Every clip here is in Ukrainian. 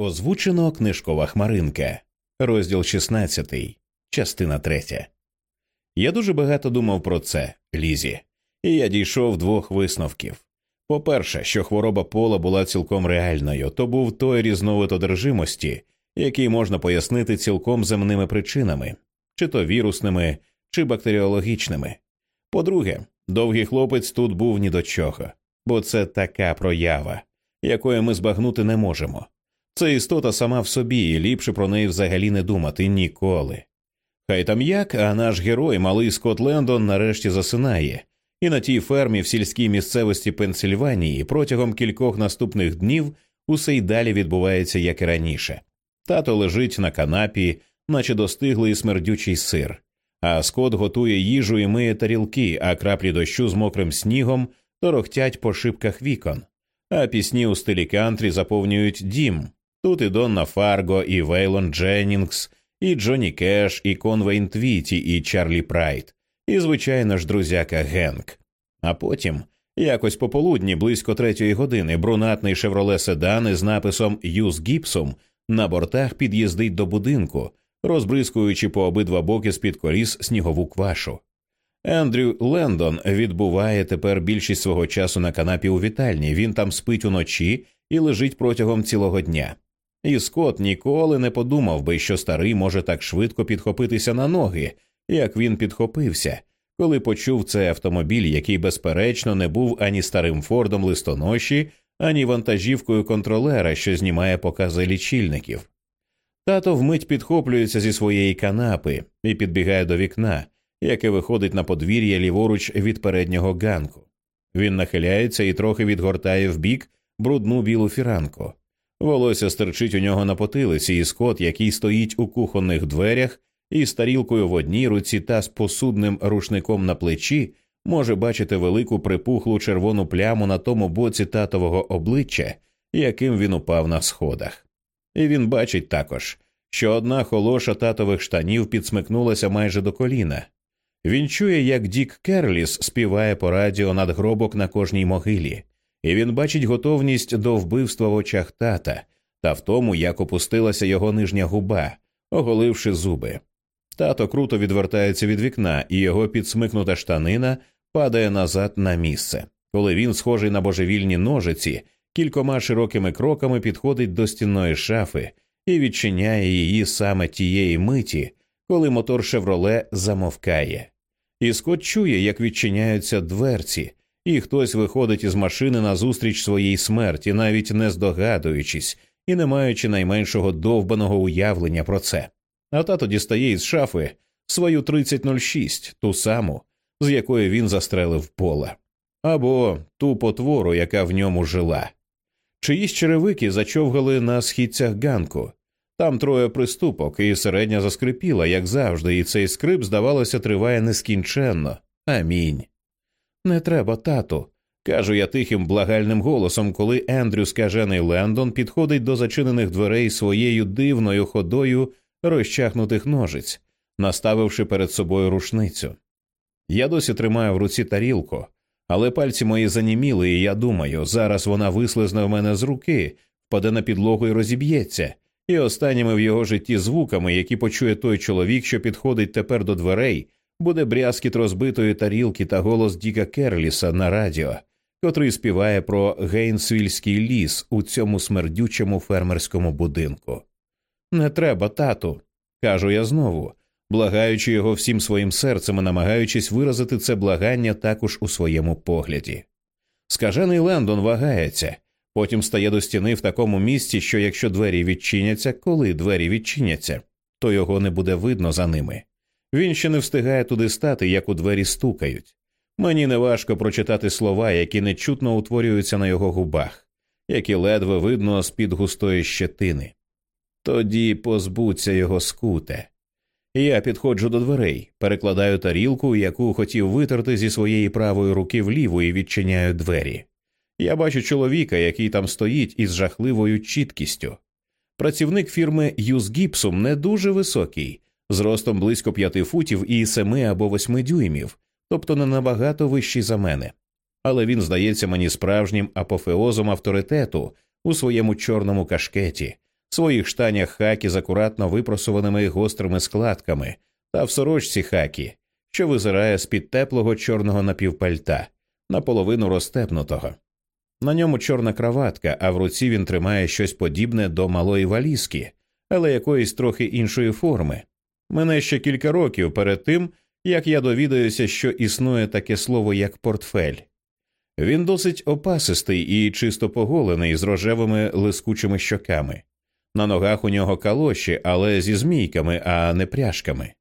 Озвучено книжкова хмаринка, розділ 16, частина 3. Я дуже багато думав про це, Лізі, і я дійшов двох висновків. По-перше, що хвороба пола була цілком реальною, то був той різновид одержимості, який можна пояснити цілком земними причинами, чи то вірусними, чи бактеріологічними. По-друге, довгий хлопець тут був ні до чого, бо це така проява, якої ми збагнути не можемо. Це істота сама в собі, і ліпше про неї взагалі не думати ніколи. Хай там як, а наш герой, малий Скотт Лендон, нарешті засинає, і на тій фермі в сільській місцевості Пенсильванії протягом кількох наступних днів усе й далі відбувається, як і раніше. Тато лежить на канапі, наче достиглий смердючий сир, а Скот готує їжу і миє тарілки, а краплі дощу з мокрим снігом торохтять по шибках вікон, а пісні у стилі кантрі заповнюють дім. Тут і Донна Фарго, і Вейлон Дженнінгс, і Джонні Кеш, і Конвейн Твіті, і Чарлі Прайд, і, звичайно ж, друзяка Генк. А потім, якось пополудні, близько третьої години, брунатний шевроле седан із написом Юз Гіпсом на бортах під'їздить до будинку, розбризкуючи по обидва боки з під коліс снігову квашу. Ендрю Лендон відбуває тепер більшість свого часу на канапі у вітальні. Він там спить уночі і лежить протягом цілого дня. І Скот ніколи не подумав би, що старий може так швидко підхопитися на ноги, як він підхопився, коли почув цей автомобіль, який, безперечно, не був ані старим фордом листоноші, ані вантажівкою контролера, що знімає покази лічильників. Тато вмить підхоплюється зі своєї канапи і підбігає до вікна, яке виходить на подвір'я ліворуч від переднього ганку. Він нахиляється і трохи відгортає вбік брудну білу фіранку. Волосся стерчить у нього на потилиці, і скот, який стоїть у кухонних дверях, із тарілкою в одній руці та з посудним рушником на плечі, може бачити велику припухлу червону пляму на тому боці татового обличчя, яким він упав на сходах. І він бачить також, що одна холоша татових штанів підсмикнулася майже до коліна. Він чує, як Дік Керліс співає по радіо надгробок на кожній могилі і він бачить готовність до вбивства в очах тата та в тому, як опустилася його нижня губа, оголивши зуби. Тато круто відвертається від вікна, і його підсмикнута штанина падає назад на місце. Коли він, схожий на божевільні ножиці, кількома широкими кроками підходить до стінної шафи і відчиняє її саме тієї миті, коли мотор Шевроле замовкає. І Скот чує, як відчиняються дверці, і хтось виходить із машини назустріч своїй смерті, навіть не здогадуючись і не маючи найменшого довбаного уявлення про це. А тато дістає із шафи свою 3006, ту саму, з якої він застрелив пола, або ту потвору, яка в ньому жила. Чиїсь черевики зачовгали на східцях ганку. Там троє приступок, і середня заскрипіла, як завжди, і цей скрип, здавалося, триває нескінченно. Амінь. Не треба, тату. Кажу я тихим благальним голосом, коли Ендрю скажений Лендон підходить до зачинених дверей своєю дивною ходою розчахнутих ножиць, наставивши перед собою рушницю. Я досі тримаю в руці тарілку, але пальці мої заніміли, і я думаю, зараз вона вислизне в мене з руки, впаде на підлогу і розіб'ється, і останніми в його житті звуками, які почує той чоловік, що підходить тепер до дверей, буде брязкіт розбитої тарілки та голос Діка Керліса на радіо, котрий співає про гейнсвільський ліс у цьому смердючому фермерському будинку. Не треба, тату, кажу я знову, благаючи його всім своїм серцем і намагаючись виразити це благання також у своєму погляді. Скажений Лендон вагається, потім стає до стіни в такому місці, що якщо двері відчиняться, коли двері відчиняться, то його не буде видно за ними. Він ще не встигає туди стати, як у двері стукають. Мені неважко прочитати слова, які нечутно утворюються на його губах, які ледве видно з під густої щетини. Тоді позбуться його скуте. Я підходжу до дверей, перекладаю тарілку, яку хотів витерти зі своєї правої руки в ліву і відчиняю двері. Я бачу чоловіка, який там стоїть із жахливою чіткістю. Працівник фірми Юз Гіпсум не дуже високий, зростом близько п'яти футів і семи або восьми дюймів, тобто не набагато вищий за мене. Але він здається мені справжнім апофеозом авторитету у своєму чорному кашкеті, своїх штанях хакі з акуратно випросуваними гострими складками та в сорочці хакі, що визирає з під теплого чорного напівпальта, наполовину розтепнутого. На ньому чорна краватка, а в руці він тримає щось подібне до малої валізки, але якоїсь трохи іншої форми. Мене ще кілька років перед тим, як я довідаюся, що існує таке слово, як портфель. Він досить опасистий і чисто поголений з рожевими лискучими щоками. На ногах у нього калоші, але зі змійками, а не пряжками.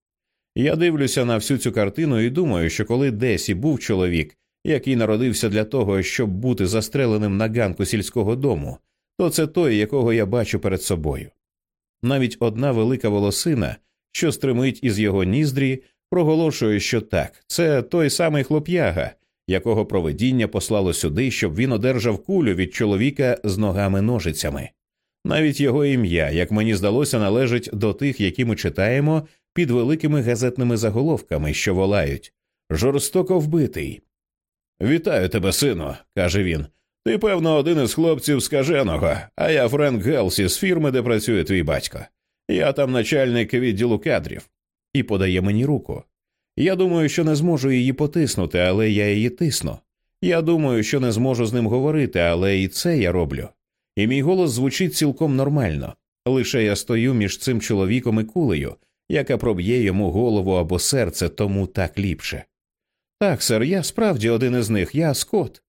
Я дивлюся на всю цю картину і думаю, що коли десь і був чоловік, який народився для того, щоб бути застреленим на ганку сільського дому, то це той, якого я бачу перед собою. Навіть одна велика волосина, що стримить із його ніздрі, проголошує, що так, це той самий хлоп'яга, якого проведіння послало сюди, щоб він одержав кулю від чоловіка з ногами ножицями. Навіть його ім'я, як мені здалося, належить до тих, які ми читаємо під великими газетними заголовками, що волають жорстоко вбитий. Вітаю тебе, сину, каже він. Ти, певно, один із хлопців скаженого, а я Френк Гелсі з фірми, де працює твій батько. Я там начальник відділу кадрів, і подає мені руку. Я думаю, що не зможу її потиснути, але я її тисну. Я думаю, що не зможу з ним говорити, але і це я роблю. І мій голос звучить цілком нормально. Лише я стою між цим чоловіком і кулею, яка проб'є йому голову або серце, тому так ліпше. Так, сер, я справді один із них, я Скот.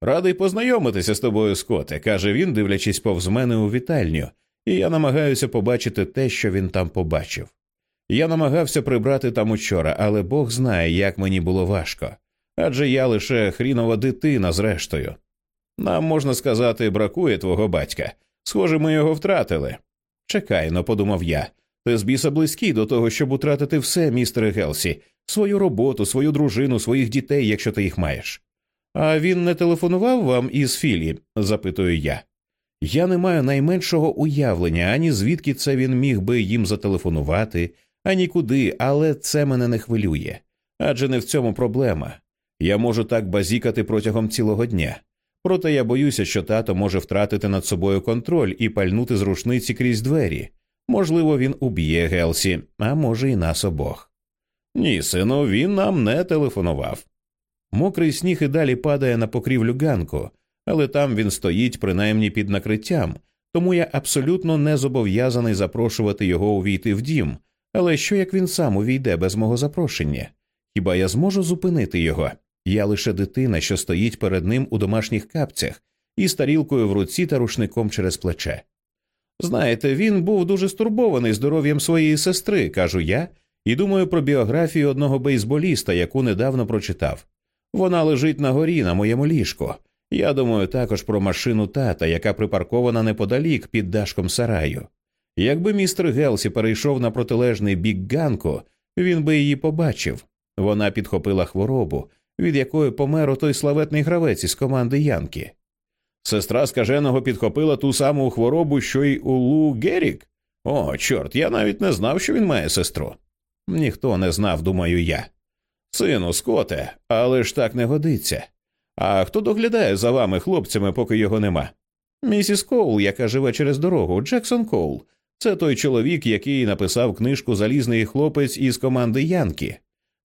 Радий познайомитися з тобою, Скоте, каже він, дивлячись повз мене у вітальню, і я намагаюся побачити те, що він там побачив. Я намагався прибрати там учора, але Бог знає, як мені було важко. Адже я лише хрінова дитина, зрештою. Нам, можна сказати, бракує твого батька. Схоже, ми його втратили. Чекай, но, подумав я. Ти з біса близький до того, щоб утратити все, містере Гелсі, свою роботу, свою дружину, своїх дітей, якщо ти їх маєш. А він не телефонував вам із Філі? запитую я. Я не маю найменшого уявлення, ані звідки це він міг би їм зателефонувати, ані куди, але це мене не хвилює. Адже не в цьому проблема. Я можу так базікати протягом цілого дня. Проте я боюся, що тато може втратити над собою контроль і пальнути з рушниці крізь двері. Можливо, він уб'є Гелсі, а може, і нас обох. Ні, сину, він нам не телефонував. Мокрий сніг і далі падає на покрівлю ганку, але там він стоїть принаймні під накриттям, тому я абсолютно не зобов'язаний запрошувати його увійти в дім. Але що як він сам увійде без мого запрошення? Хіба я зможу зупинити його? Я лише дитина, що стоїть перед ним у домашніх капцях із тарілкою в руці та рушником через плече. Знаєте, він був дуже стурбований здоров'ям своєї сестри, кажу я, і думаю про біографію одного бейсболіста, яку недавно прочитав. Вона лежить на горі на моєму ліжку. Я думаю також про машину тата, яка припаркована неподалік під дашком сараю. Якби містер Гелсі перейшов на протилежний бік ганку, він би її побачив. Вона підхопила хворобу, від якої помер той славетний гравець із команди Янки. Сестра скаженого підхопила ту саму хворобу, що й у Лу Герік? О, чорт, я навіть не знав, що він має сестру. Ніхто не знав, думаю я. Сину, скоте, але ж так не годиться. А хто доглядає за вами, хлопцями, поки його нема? Місіс Коул, яка живе через дорогу, Джексон Коул. Це той чоловік, який написав книжку Залізний хлопець із команди Янки.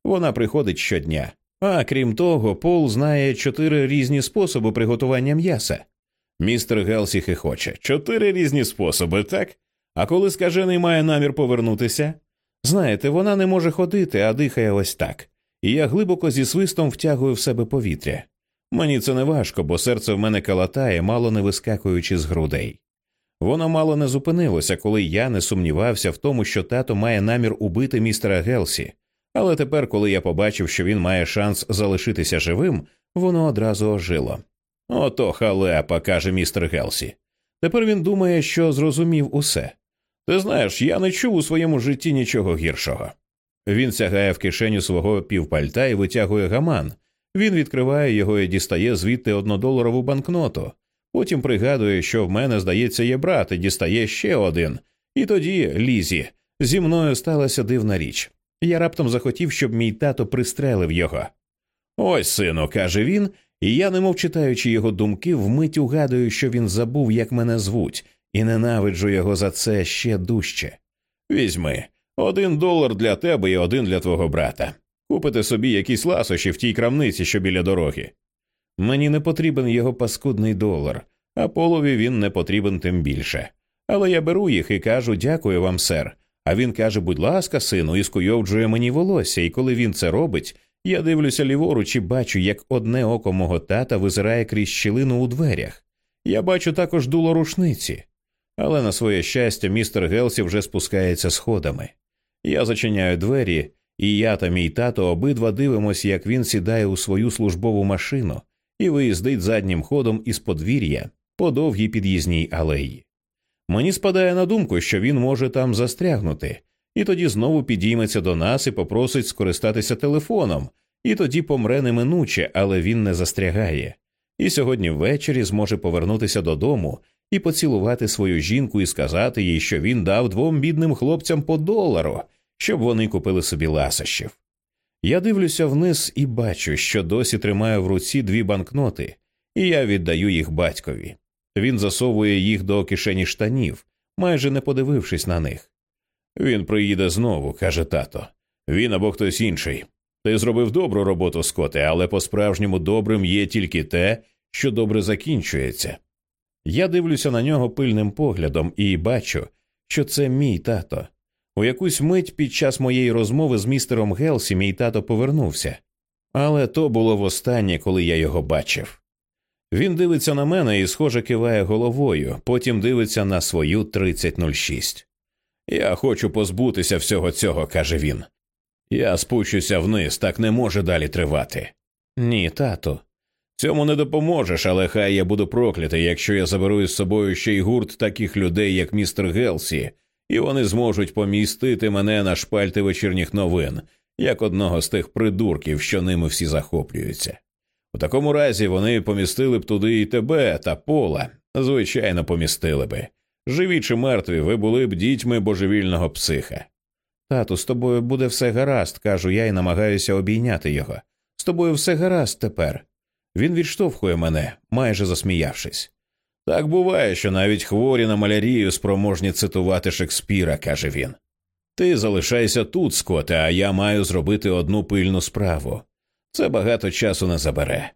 Вона приходить щодня. А крім того, Пол знає чотири різні способи приготування м'яса. Містер Гелсі хихоче. Чотири різні способи, так? А коли скажений має намір повернутися? Знаєте, вона не може ходити, а дихає ось так. І я глибоко зі свистом втягую в себе повітря. Мені це не важко, бо серце в мене калатає, мало не вискакуючи з грудей. Воно мало не зупинилося, коли я не сумнівався в тому, що тато має намір убити містера Гелсі, але тепер, коли я побачив, що він має шанс залишитися живим, воно одразу ожило. Ото халепа, каже містер Гелсі. Тепер він думає, що зрозумів усе. Ти знаєш, я не чув у своєму житті нічого гіршого. Він сягає в кишеню свого півпальта і витягує гаман. Він відкриває його і дістає звідти однодоларову банкноту. Потім пригадує, що в мене, здається, є брат, і дістає ще один. І тоді, Лізі, зі мною сталася дивна річ. Я раптом захотів, щоб мій тато пристрелив його. Ось, сину, каже він, і я, немов читаючи його думки, вмить угадую, що він забув, як мене звуть, і ненавиджу його за це ще дужче. Візьми один долар для тебе і один для твого брата. Купите собі якісь ласощі в тій крамниці, що біля дороги. Мені не потрібен його паскудний долар, а полові він не потрібен тим більше. Але я беру їх і кажу дякую вам, сер. А він каже, будь ласка, сину, і скуйовджує мені волосся, і коли він це робить, я дивлюся ліворуч і бачу, як одне око мого тата визирає крізь щілину у дверях. Я бачу також дуло рушниці. Але на своє щастя, містер Гелсі вже спускається сходами. Я зачиняю двері, і я та мій тато обидва дивимося, як він сідає у свою службову машину і виїздить заднім ходом із подвір'я по довгій під'їзній алеї. Мені спадає на думку, що він може там застрягнути, і тоді знову підійметься до нас і попросить скористатися телефоном, і тоді помре неминуче, але він не застрягає. І сьогодні ввечері зможе повернутися додому і поцілувати свою жінку і сказати їй, що він дав двом бідним хлопцям по долару, щоб вони купили собі ласощів. Я дивлюся вниз і бачу, що досі тримаю в руці дві банкноти, і я віддаю їх батькові. Він засовує їх до кишені штанів, майже не подивившись на них. Він приїде знову, каже тато. Він або хтось інший. Ти зробив добру роботу, Скоте, але по справжньому добрим є тільки те, що добре закінчується. Я дивлюся на нього пильним поглядом і бачу, що це мій тато. У якусь мить під час моєї розмови з містером Гелсі мій тато повернувся, але то було востаннє, коли я його бачив. Він дивиться на мене і, схоже, киває головою, потім дивиться на свою 3006. Я хочу позбутися всього цього, каже він. Я спущуся вниз, так не може далі тривати. Ні, тату. Цьому не допоможеш, але хай я буду проклятий, якщо я заберу із собою ще й гурт таких людей, як містер Гелсі, і вони зможуть помістити мене на шпальти вечірніх новин, як одного з тих придурків, що ними всі захоплюються. У такому разі вони помістили б туди і тебе та пола, звичайно, помістили би. Живі чи мертві, ви були б дітьми божевільного психа. Тату, з тобою буде все гаразд, кажу я і намагаюся обійняти його. З тобою все гаразд тепер. Він відштовхує мене, майже засміявшись. Так буває, що навіть хворі на малярію спроможні цитувати Шекспіра, каже він. Ти залишайся тут, Скоте, а я маю зробити одну пильну справу. Це багато часу не забере.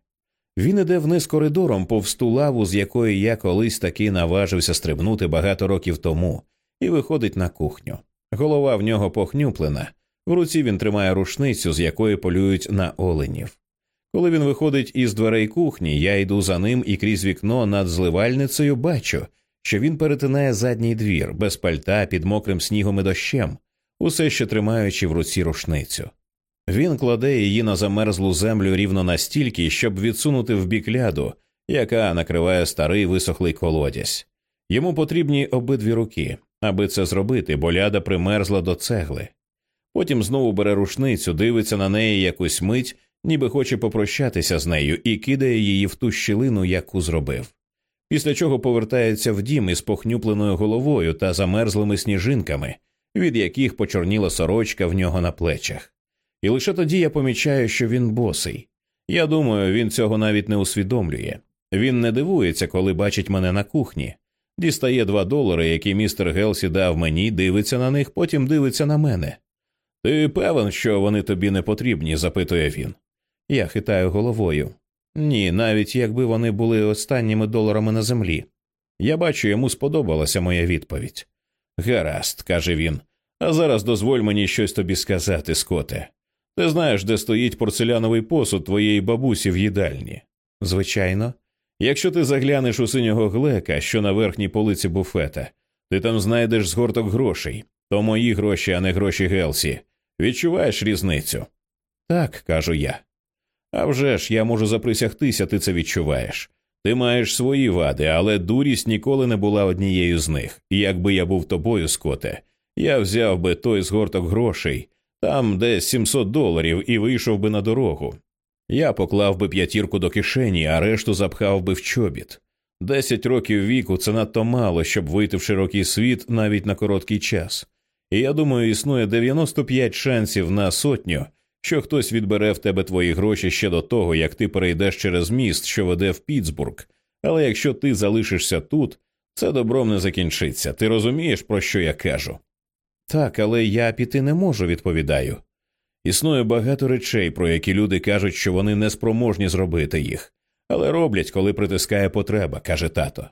Він іде вниз коридором повз ту лаву, з якої я колись таки наважився стрибнути багато років тому, і виходить на кухню. Голова в нього похнюплена, в руці він тримає рушницю, з якої полюють на оленів. Коли він виходить із дверей кухні, я йду за ним і крізь вікно над зливальницею бачу, що він перетинає задній двір без пальта під мокрим снігом і дощем, усе ще тримаючи в руці рушницю. Він кладе її на замерзлу землю рівно настільки, щоб відсунути в бік ляду, яка накриває старий висохлий колодязь. Йому потрібні обидві руки, аби це зробити, бо ляда примерзла до цегли. Потім знову бере рушницю, дивиться на неї якусь мить, ніби хоче попрощатися з нею, і кидає її в ту щілину, яку зробив. Після чого повертається в дім із похнюпленою головою та замерзлими сніжинками, від яких почорніла сорочка в нього на плечах. І лише тоді я помічаю, що він босий. Я думаю, він цього навіть не усвідомлює. Він не дивується, коли бачить мене на кухні. Дістає два долари, які містер Гелсі дав мені, дивиться на них, потім дивиться на мене. Ти певен, що вони тобі не потрібні? запитує він. Я хитаю головою. Ні, навіть якби вони були останніми доларами на землі. Я бачу, йому сподобалася моя відповідь. Гаразд, каже він, а зараз дозволь мені щось тобі сказати, Скоте. Ти знаєш, де стоїть порцеляновий посуд твоєї бабусі в їдальні? Звичайно. Якщо ти заглянеш у синього глека, що на верхній полиці буфета, ти там знайдеш згорток грошей, то мої гроші, а не гроші Гелсі. Відчуваєш різницю? Так, кажу я. «А вже ж, я можу заприсягтися, ти це відчуваєш. Ти маєш свої вади, але дурість ніколи не була однією з них. І якби я був тобою, Скоте, я взяв би той згорток грошей, там десь 700 доларів, і вийшов би на дорогу. Я поклав би п'ятірку до кишені, а решту запхав би в чобіт. Десять років віку це надто мало, щоб вийти в широкий світ навіть на короткий час. І я думаю, існує 95 шансів на сотню, що хтось відбере в тебе твої гроші ще до того, як ти перейдеш через міст, що веде в Пітсбург. Але якщо ти залишишся тут, Це добром не закінчиться. Ти розумієш, про що я кажу? Так, але я піти не можу, відповідаю. Існує багато речей, про які люди кажуть, що вони не спроможні зробити їх, але роблять, коли притискає потреба, каже тато.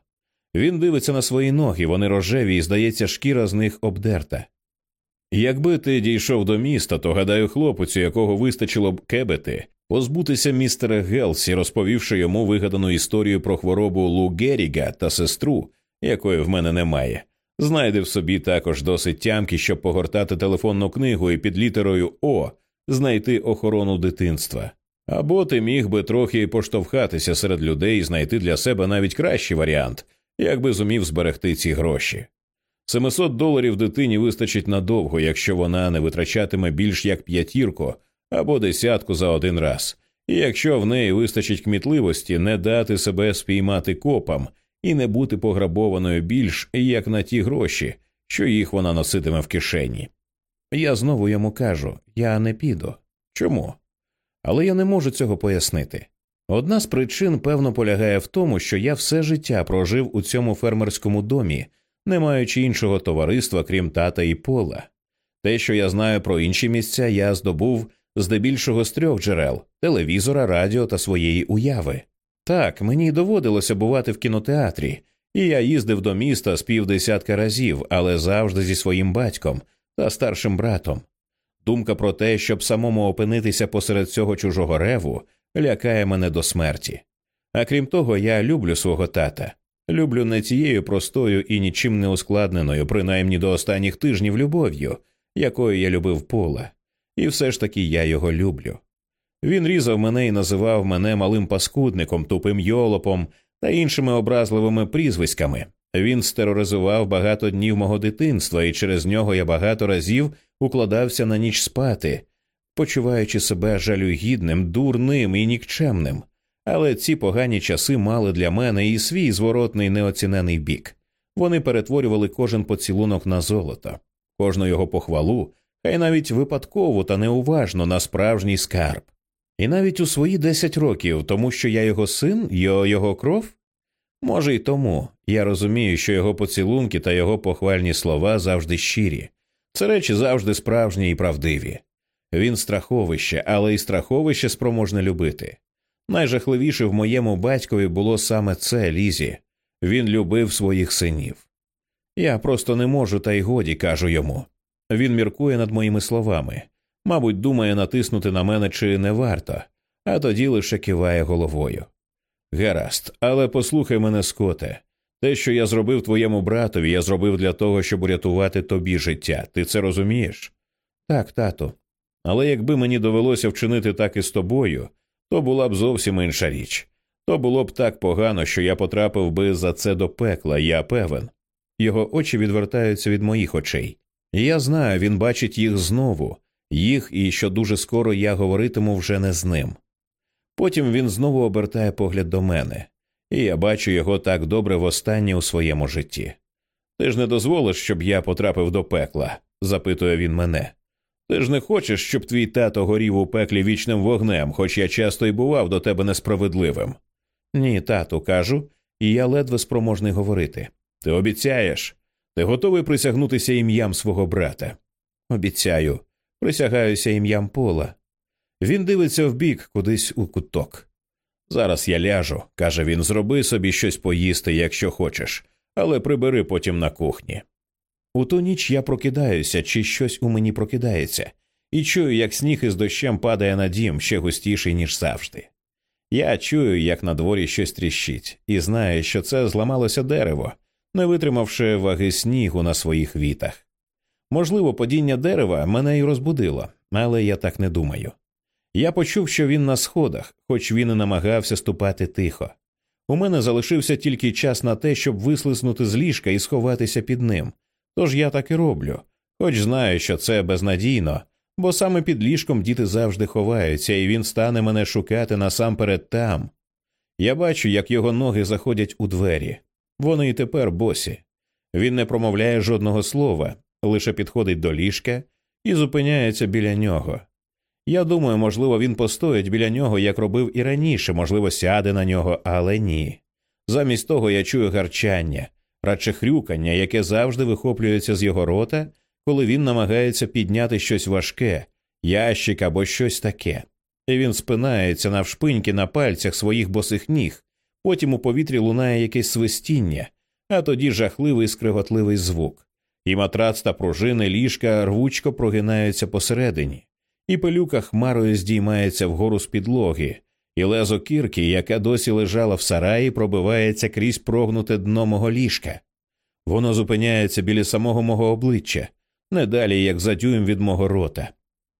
Він дивиться на свої ноги, вони рожеві, і здається, шкіра з них обдерта. Якби ти дійшов до міста, то гадаю, хлопцю, якого вистачило б кебети, позбутися містера Гелсі, розповівши йому вигадану історію про хворобу Лу Геріга та сестру, якої в мене немає, знайде в собі також досить тямки, щоб погортати телефонну книгу і під літерою О знайти охорону дитинства. Або ти міг би трохи поштовхатися серед людей і знайти для себе навіть кращий варіант, якби зумів зберегти ці гроші. 700 доларів дитині вистачить надовго, якщо вона не витрачатиме більш як п'ятірку або десятку за один раз, і якщо в неї вистачить кмітливості не дати себе спіймати копам і не бути пограбованою більш як на ті гроші, що їх вона носитиме в кишені. Я знову йому кажу я не піду. Чому? Але я не можу цього пояснити. Одна з причин, певно, полягає в тому, що я все життя прожив у цьому фермерському домі, не маючи іншого товариства, крім тата і пола. Те, що я знаю про інші місця, я здобув здебільшого з трьох джерел телевізора, радіо та своєї уяви. Так, мені доводилося бувати в кінотеатрі, і я їздив до міста з півдесятка разів, але завжди зі своїм батьком та старшим братом. Думка про те, щоб самому опинитися посеред цього чужого реву, лякає мене до смерті. А крім того, я люблю свого тата, люблю не цією простою і нічим не ускладненою, принаймні до останніх тижнів любов'ю, якою я любив пола, і все ж таки я його люблю. Він різав мене і називав мене малим паскудником, тупим йолопом та іншими образливими прізвиськами. Він стероризував багато днів мого дитинства, і через нього я багато разів укладався на ніч спати, почуваючи себе жалюгідним, дурним і нікчемним. Але ці погані часи мали для мене і свій зворотний неоцінений бік. Вони перетворювали кожен поцілунок на золото, кожну його похвалу, хай навіть випадково та неуважно на справжній скарб. І навіть у свої десять років, тому що я його син, його, його кров. Може, й тому я розумію, що його поцілунки та його похвальні слова завжди щирі, це речі завжди справжні і правдиві. Він страховище, але й страховище спроможне любити. Найжахливіше в моєму батькові було саме це Лізі він любив своїх синів. Я просто не можу, та й годі кажу йому. Він міркує над моїми словами, мабуть, думає натиснути на мене чи не варто, а тоді лише киває головою. Гаразд, але послухай мене, Скоте. Те, що я зробив твоєму братові, я зробив для того, щоб урятувати тобі життя. Ти це розумієш? Так, тату. Але якби мені довелося вчинити так і з тобою, то була б зовсім інша річ. То було б так погано, що я потрапив би за це до пекла, я певен. Його очі відвертаються від моїх очей. Я знаю, він бачить їх знову, їх і що дуже скоро я говоритиму вже не з ним. Потім він знову обертає погляд до мене, і я бачу його так добре востаннє у своєму житті. Ти ж не дозволиш, щоб я потрапив до пекла? запитує він мене. Ти ж не хочеш, щоб твій тато горів у пеклі вічним вогнем, хоч я часто й бував до тебе несправедливим. Ні, тату, кажу, і я ледве спроможний говорити. Ти обіцяєш? Ти готовий присягнутися ім'ям свого брата? Обіцяю, присягаюся ім'ям пола. Він дивиться вбік кудись у куток. Зараз я ляжу, каже він, зроби собі щось поїсти, якщо хочеш, але прибери потім на кухні. У ту ніч я прокидаюся, чи щось у мені прокидається, і чую, як сніг із дощем падає на дім ще густіший, ніж завжди. Я чую, як на дворі щось тріщить, і знаю, що це зламалося дерево, не витримавши ваги снігу на своїх вітах. Можливо, падіння дерева мене й розбудило, але я так не думаю. Я почув, що він на сходах, хоч він і намагався ступати тихо. У мене залишився тільки час на те, щоб вислиснути з ліжка і сховатися під ним. Тож я так і роблю, хоч знаю, що це безнадійно, бо саме під ліжком діти завжди ховаються, і він стане мене шукати насамперед там. Я бачу, як його ноги заходять у двері. Вони й тепер босі. Він не промовляє жодного слова, лише підходить до ліжка і зупиняється біля нього. Я думаю, можливо, він постоїть біля нього, як робив і раніше, можливо, сяде на нього, але ні. Замість того я чую гарчання, радше хрюкання, яке завжди вихоплюється з його рота, коли він намагається підняти щось важке, ящик або щось таке. І він спинається навшпиньки на пальцях своїх босих ніг, потім у повітрі лунає якесь свистіння, а тоді жахливий скриготливий звук, і матрац та пружини ліжка рвучко прогинаються посередині, і пилюка хмарою здіймається вгору з підлоги, і лезо кірки, яка досі лежала в сараї, пробивається крізь прогнуте дно мого ліжка. Воно зупиняється біля самого мого обличчя, не далі як за дюйм від мого рота.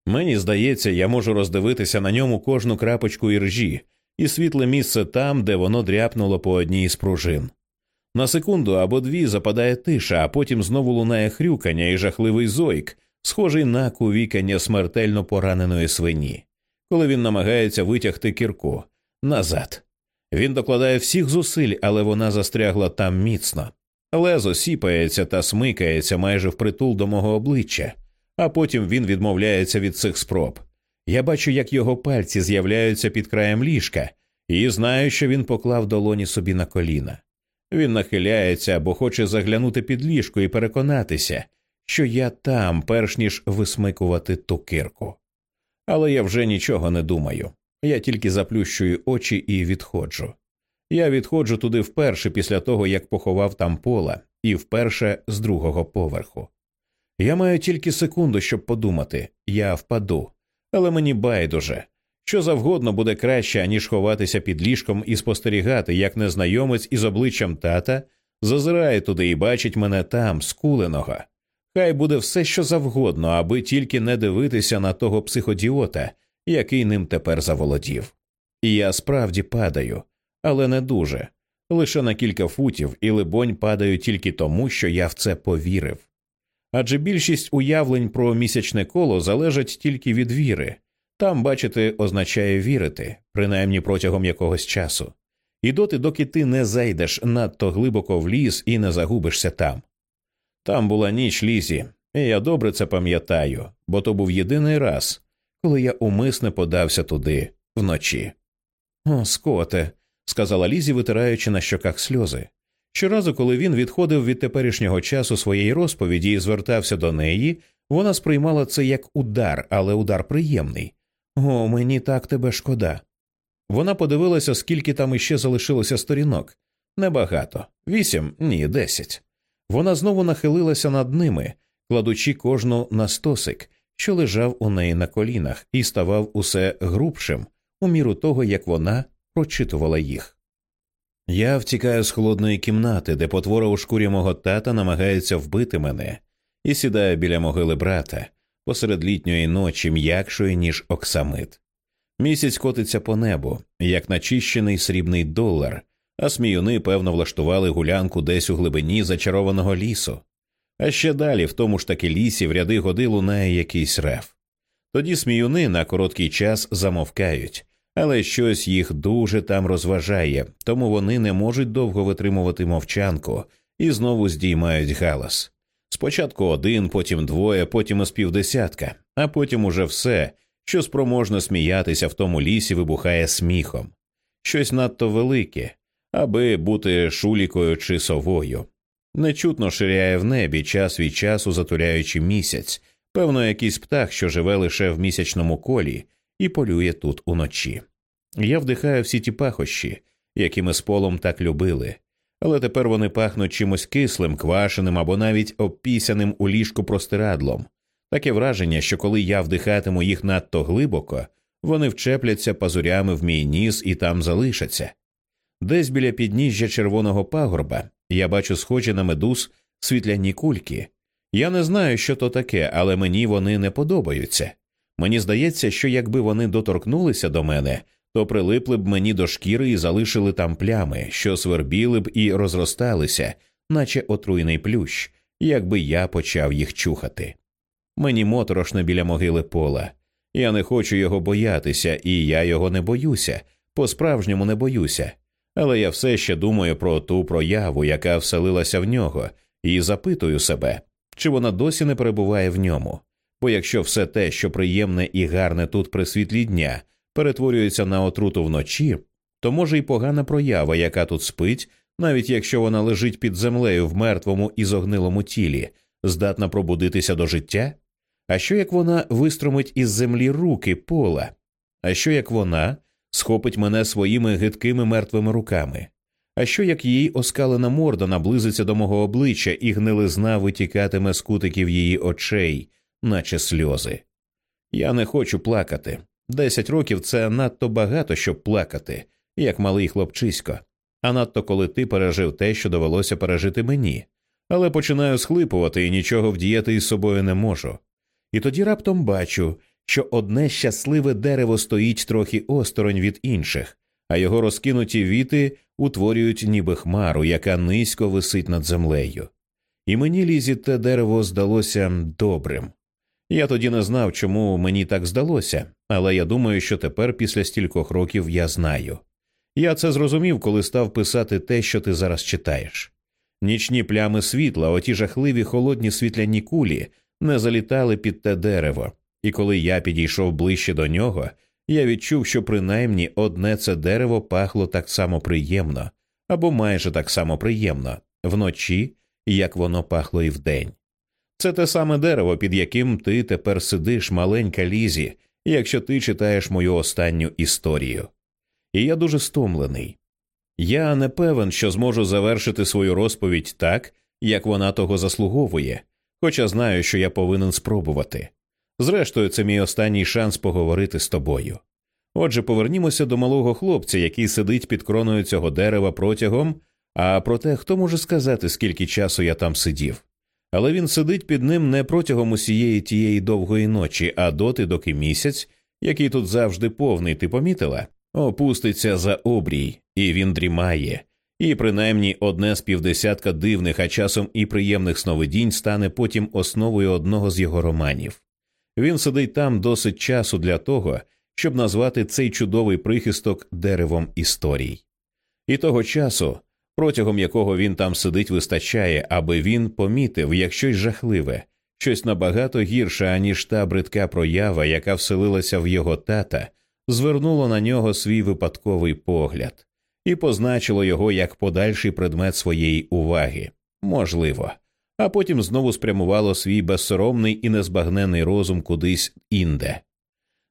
Мені здається, я можу роздивитися на ньому кожну крапочку іржі і світле місце там, де воно дряпнуло по одній з пружин. На секунду або дві западає тиша, а потім знову лунає хрюкання і жахливий зойк, схожий на кувікання смертельно пораненої свині, коли він намагається витягти кірку назад. Він докладає всіх зусиль, але вона застрягла там міцно. Лезо сіпається та смикається майже впритул до мого обличчя, а потім він відмовляється від цих спроб. Я бачу, як його пальці з'являються під краєм ліжка, і знаю, що він поклав долоні собі на коліна. Він нахиляється або хоче заглянути під ліжко і переконатися, що я там, перш ніж висмикувати ту кирку. Але я вже нічого не думаю. Я тільки заплющую очі і відходжу. Я відходжу туди вперше після того, як поховав там пола, і вперше з другого поверху. Я маю тільки секунду, щоб подумати я впаду, але мені байдуже. Що завгодно буде краще, аніж ховатися під ліжком і спостерігати, як незнайомець із обличчям тата зазирає туди і бачить мене там, скуленого. Хай буде все, що завгодно, аби тільки не дивитися на того психодіота, який ним тепер заволодів. І я справді падаю, але не дуже, лише на кілька футів, і, либонь, падаю тільки тому, що я в це повірив. Адже більшість уявлень про місячне коло залежать тільки від віри. Там, бачити, означає вірити, принаймні протягом якогось часу, і доти, доки ти не зайдеш надто глибоко в ліс і не загубишся там. Там була ніч лізі, і я добре це пам'ятаю, бо то був єдиний раз, коли я умисне подався туди вночі. О, скоте, сказала Лізі, витираючи на щоках сльози. Щоразу, коли він відходив від теперішнього часу своєї розповіді і звертався до неї, вона сприймала це як удар, але удар приємний. О, мені так тебе шкода. Вона подивилася, скільки там іще залишилося сторінок. Небагато вісім, ні, десять. Вона знову нахилилася над ними, кладучи кожну на стосик, що лежав у неї на колінах, і ставав усе грубшим у міру того, як вона прочитувала їх. Я втікаю з холодної кімнати, де потвора у шкурі мого тата намагається вбити мене, і сідаю біля могили брата посеред літньої ночі, м'якшої, ніж оксамит. Місяць котиться по небу, як начищений срібний долар, а сміюни, певно, влаштували гулянку десь у глибині зачарованого лісу. А ще далі, в тому ж таки лісі, в ряди годи лунає якийсь рев. Тоді сміюни на короткий час замовкають, але щось їх дуже там розважає, тому вони не можуть довго витримувати мовчанку і знову здіймають галас. Спочатку один, потім двоє, потім із півдесятка, а потім уже все, що спроможно сміятися в тому лісі, вибухає сміхом. Щось надто велике, аби бути шулікою чи совою. Нечутно ширяє в небі час від часу затуляючи місяць, певно, якийсь птах, що живе лише в місячному колі, і полює тут уночі. Я вдихаю всі ті пахощі, які ми з полом так любили, але тепер вони пахнуть чимось кислим, квашеним або навіть обпісяним у ліжку простирадлом. Таке враження, що коли я вдихатиму їх надто глибоко, вони вчепляться пазурями в мій ніс і там залишаться. Десь біля підніжжя червоного пагорба я бачу схожі на медуз світляні кульки. Я не знаю, що то таке, але мені вони не подобаються. Мені здається, що якби вони доторкнулися до мене, то прилипли б мені до шкіри і залишили там плями, що свербіли б і розросталися, наче отруйний плющ, якби я почав їх чухати. Мені моторошно біля могили пола. Я не хочу його боятися, і я його не боюся, по справжньому не боюся. Але я все ще думаю про ту прояву, яка вселилася в нього, і запитую себе, чи вона досі не перебуває в ньому. Бо якщо все те, що приємне і гарне тут при світлі дня, перетворюється на отруту вночі, то може й погана проява, яка тут спить, навіть якщо вона лежить під землею в мертвому і зогнилому тілі, здатна пробудитися до життя? А що як вона вистромить із землі руки пола? А що як вона схопить мене своїми гидкими мертвими руками? А що як її оскалена морда наблизиться до мого обличчя і гнилизна витікатиме з кутиків її очей, наче сльози? Я не хочу плакати. Десять років це надто багато, щоб плакати, як малий хлопчисько, а надто коли ти пережив те, що довелося пережити мені, але починаю схлипувати і нічого вдіяти із собою не можу. І тоді раптом бачу, що одне щасливе дерево стоїть трохи осторонь від інших, а його розкинуті віти утворюють ніби хмару, яка низько висить над землею. І мені лізі те дерево здалося добрим. Я тоді не знав, чому мені так здалося, але я думаю, що тепер, після стількох років, я знаю. Я це зрозумів, коли став писати те, що ти зараз читаєш. Нічні плями світла, оті жахливі холодні світляні кулі не залітали під те дерево, і коли я підійшов ближче до нього, я відчув, що принаймні одне це дерево пахло так само приємно, або майже так само приємно вночі, як воно пахло і вдень. Це те саме дерево, під яким ти тепер сидиш, маленька лізі, якщо ти читаєш мою останню історію. І я дуже стомлений. Я не певен, що зможу завершити свою розповідь так, як вона того заслуговує, хоча знаю, що я повинен спробувати. Зрештою, це мій останній шанс поговорити з тобою. Отже, повернімося до малого хлопця, який сидить під кроною цього дерева протягом, а про те, хто може сказати, скільки часу я там сидів. Але він сидить під ним не протягом усієї тієї довгої ночі, а доти, доки місяць, який тут завжди повний, ти помітила, опуститься за обрій, і він дрімає, і принаймні одне з півдесятка дивних, а часом і приємних сновидінь стане потім основою одного з його романів. Він сидить там досить часу для того, щоб назвати цей чудовий прихисток деревом історій. І того часу, протягом якого він там сидить, вистачає, аби він помітив як щось жахливе, щось набагато гірше, аніж та бридка проява, яка вселилася в його тата, звернуло на нього свій випадковий погляд і позначило його як подальший предмет своєї уваги можливо, а потім знову спрямувало свій безсоромний і незбагнений розум кудись інде.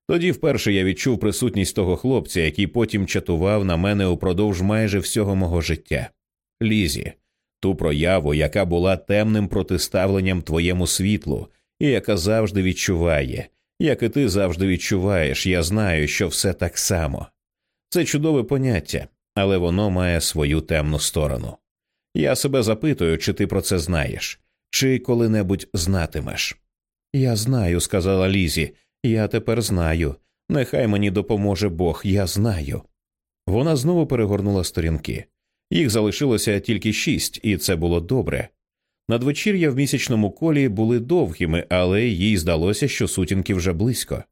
Тоді вперше я відчув присутність того хлопця, який потім чатував на мене упродовж майже всього мого життя. Лізі, ту прояву, яка була темним протиставленням твоєму світлу, і яка завжди відчуває, як і ти завжди відчуваєш, я знаю, що все так само. Це чудове поняття, але воно має свою темну сторону. Я себе запитую, чи ти про це знаєш, чи коли-небудь знатимеш. Я знаю, сказала Лізі, я тепер знаю. Нехай мені допоможе Бог, я знаю. Вона знову перегорнула сторінки. Їх залишилося тільки шість, і це було добре. Надвечір'я в місячному колі були довгими, але їй здалося, що сутінки вже близько.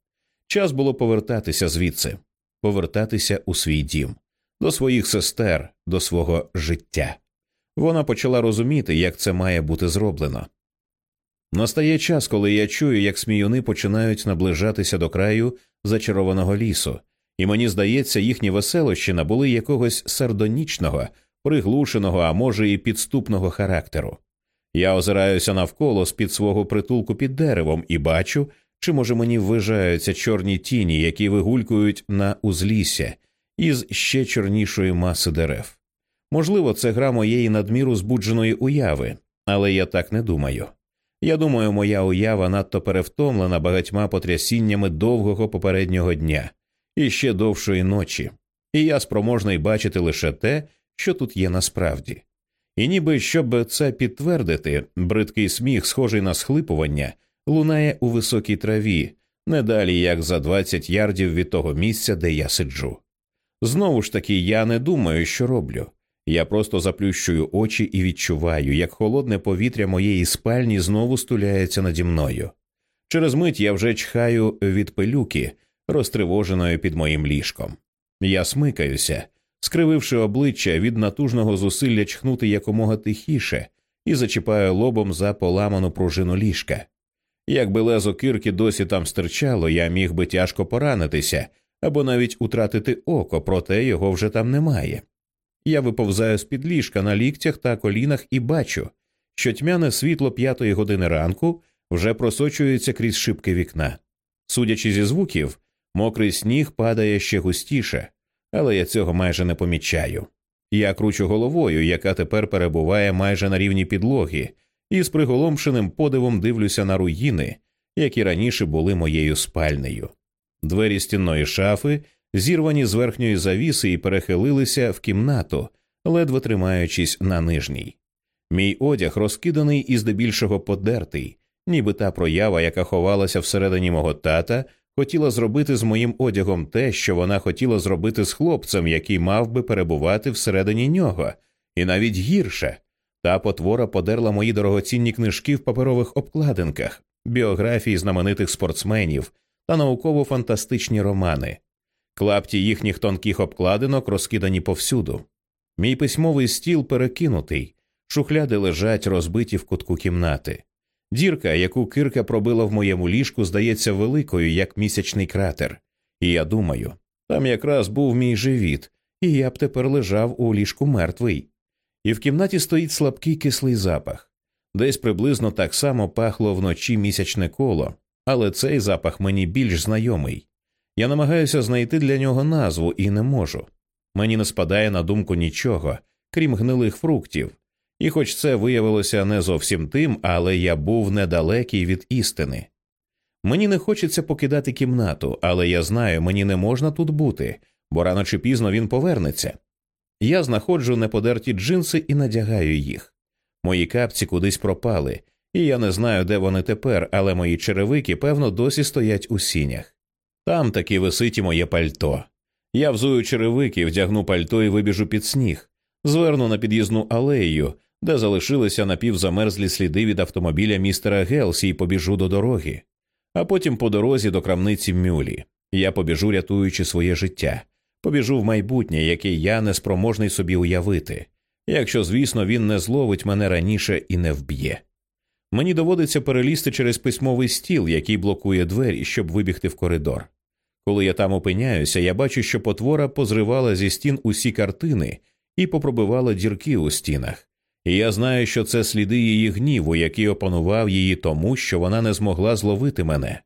Час було повертатися звідси, повертатися у свій дім, до своїх сестер, до свого життя. Вона почала розуміти, як це має бути зроблено. Настає час, коли я чую, як сміюни починають наближатися до краю зачарованого лісу, і мені здається, їхні веселощі набули якогось сардонічного, приглушеного, а може, і підступного характеру. Я озираюся навколо з під свого притулку під деревом і бачу, чи може мені ввижаються чорні тіні, які вигулькують на узлісся із ще чорнішої маси дерев. Можливо, це гра моєї надміру збудженої уяви, але я так не думаю. Я думаю, моя уява надто перевтомлена багатьма потрясіннями довгого попереднього дня і ще довшої ночі, і я спроможний бачити лише те, що тут є насправді. І ніби щоб це підтвердити, бридкий сміх, схожий на схлипування, лунає у високій траві, не далі як за 20 ярдів від того місця, де я сиджу. Знову ж таки, я не думаю, що роблю. Я просто заплющую очі і відчуваю, як холодне повітря моєї спальні знову стуляється наді мною. Через мить я вже чхаю від пилюки, розтривоженої під моїм ліжком. Я смикаюся, скрививши обличчя від натужного зусилля чхнути якомога тихіше, і зачіпаю лобом за поламану пружину ліжка. Якби лезо кирки досі там стирчало, я міг би тяжко поранитися або навіть утратити око, проте його вже там немає. Я виповзаю з під ліжка на ліктях та колінах і бачу, що тьмяне світло п'ятої години ранку вже просочується крізь шибки вікна. Судячи зі звуків, мокрий сніг падає ще густіше, але я цього майже не помічаю. Я кручу головою, яка тепер перебуває майже на рівні підлоги, і з приголомшеним подивом дивлюся на руїни, які раніше були моєю спальнею. Двері стінної шафи зірвані з верхньої завіси і перехилилися в кімнату, ледве тримаючись на нижній. Мій одяг розкиданий і здебільшого подертий, ніби та проява, яка ховалася всередині мого тата, хотіла зробити з моїм одягом те, що вона хотіла зробити з хлопцем, який мав би перебувати всередині нього, і навіть гірше. Та потвора подерла мої дорогоцінні книжки в паперових обкладинках, біографії знаменитих спортсменів та науково-фантастичні романи. Клапті їхніх тонких обкладинок розкидані повсюду. Мій письмовий стіл перекинутий, шухляди лежать розбиті в кутку кімнати. Дірка, яку кирка пробила в моєму ліжку, здається великою, як місячний кратер, і я думаю, там якраз був мій живіт, і я б тепер лежав у ліжку мертвий. І в кімнаті стоїть слабкий кислий запах. Десь приблизно так само пахло вночі місячне коло, але цей запах мені більш знайомий. Я намагаюся знайти для нього назву і не можу. Мені не спадає на думку нічого, крім гнилих фруктів, і хоч це виявилося не зовсім тим, але я був недалекий від істини. Мені не хочеться покидати кімнату, але я знаю, мені не можна тут бути, бо рано чи пізно він повернеться. Я знаходжу неподерті джинси і надягаю їх. Мої капці кудись пропали, і я не знаю, де вони тепер, але мої черевики, певно, досі стоять у сінях. Там таки висить і моє пальто. Я взую черевики, вдягну пальто і вибіжу під сніг, зверну на під'їзну алею, де залишилися напівзамерзлі сліди від автомобіля містера Гелсі і побіжу до дороги, а потім по дорозі до крамниці Мюлі. Я побіжу, рятуючи своє життя, побіжу в майбутнє, яке я не спроможний собі уявити, якщо, звісно, він не зловить мене раніше і не вб'є. Мені доводиться перелізти через письмовий стіл, який блокує двері, щоб вибігти в коридор. Коли я там опиняюся, я бачу, що потвора позривала зі стін усі картини і попробивала дірки у стінах, і я знаю, що це сліди її гніву, який опанував її тому, що вона не змогла зловити мене.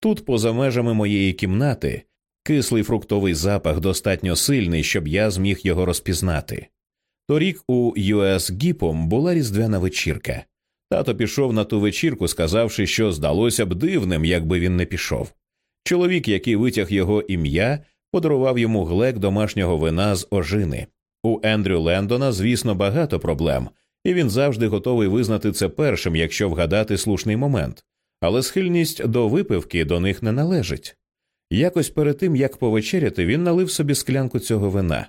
Тут, поза межами моєї кімнати, кислий фруктовий запах достатньо сильний, щоб я зміг його розпізнати. Торік у US Гіпом була різдвяна вечірка. Тато пішов на ту вечірку, сказавши, що здалося б дивним, якби він не пішов. Чоловік, який витяг його ім'я, подарував йому глек домашнього вина з ожини. У Ендрю Лендона, звісно, багато проблем, і він завжди готовий визнати це першим, якщо вгадати слушний момент, але схильність до випивки до них не належить. Якось перед тим як повечеряти, він налив собі склянку цього вина.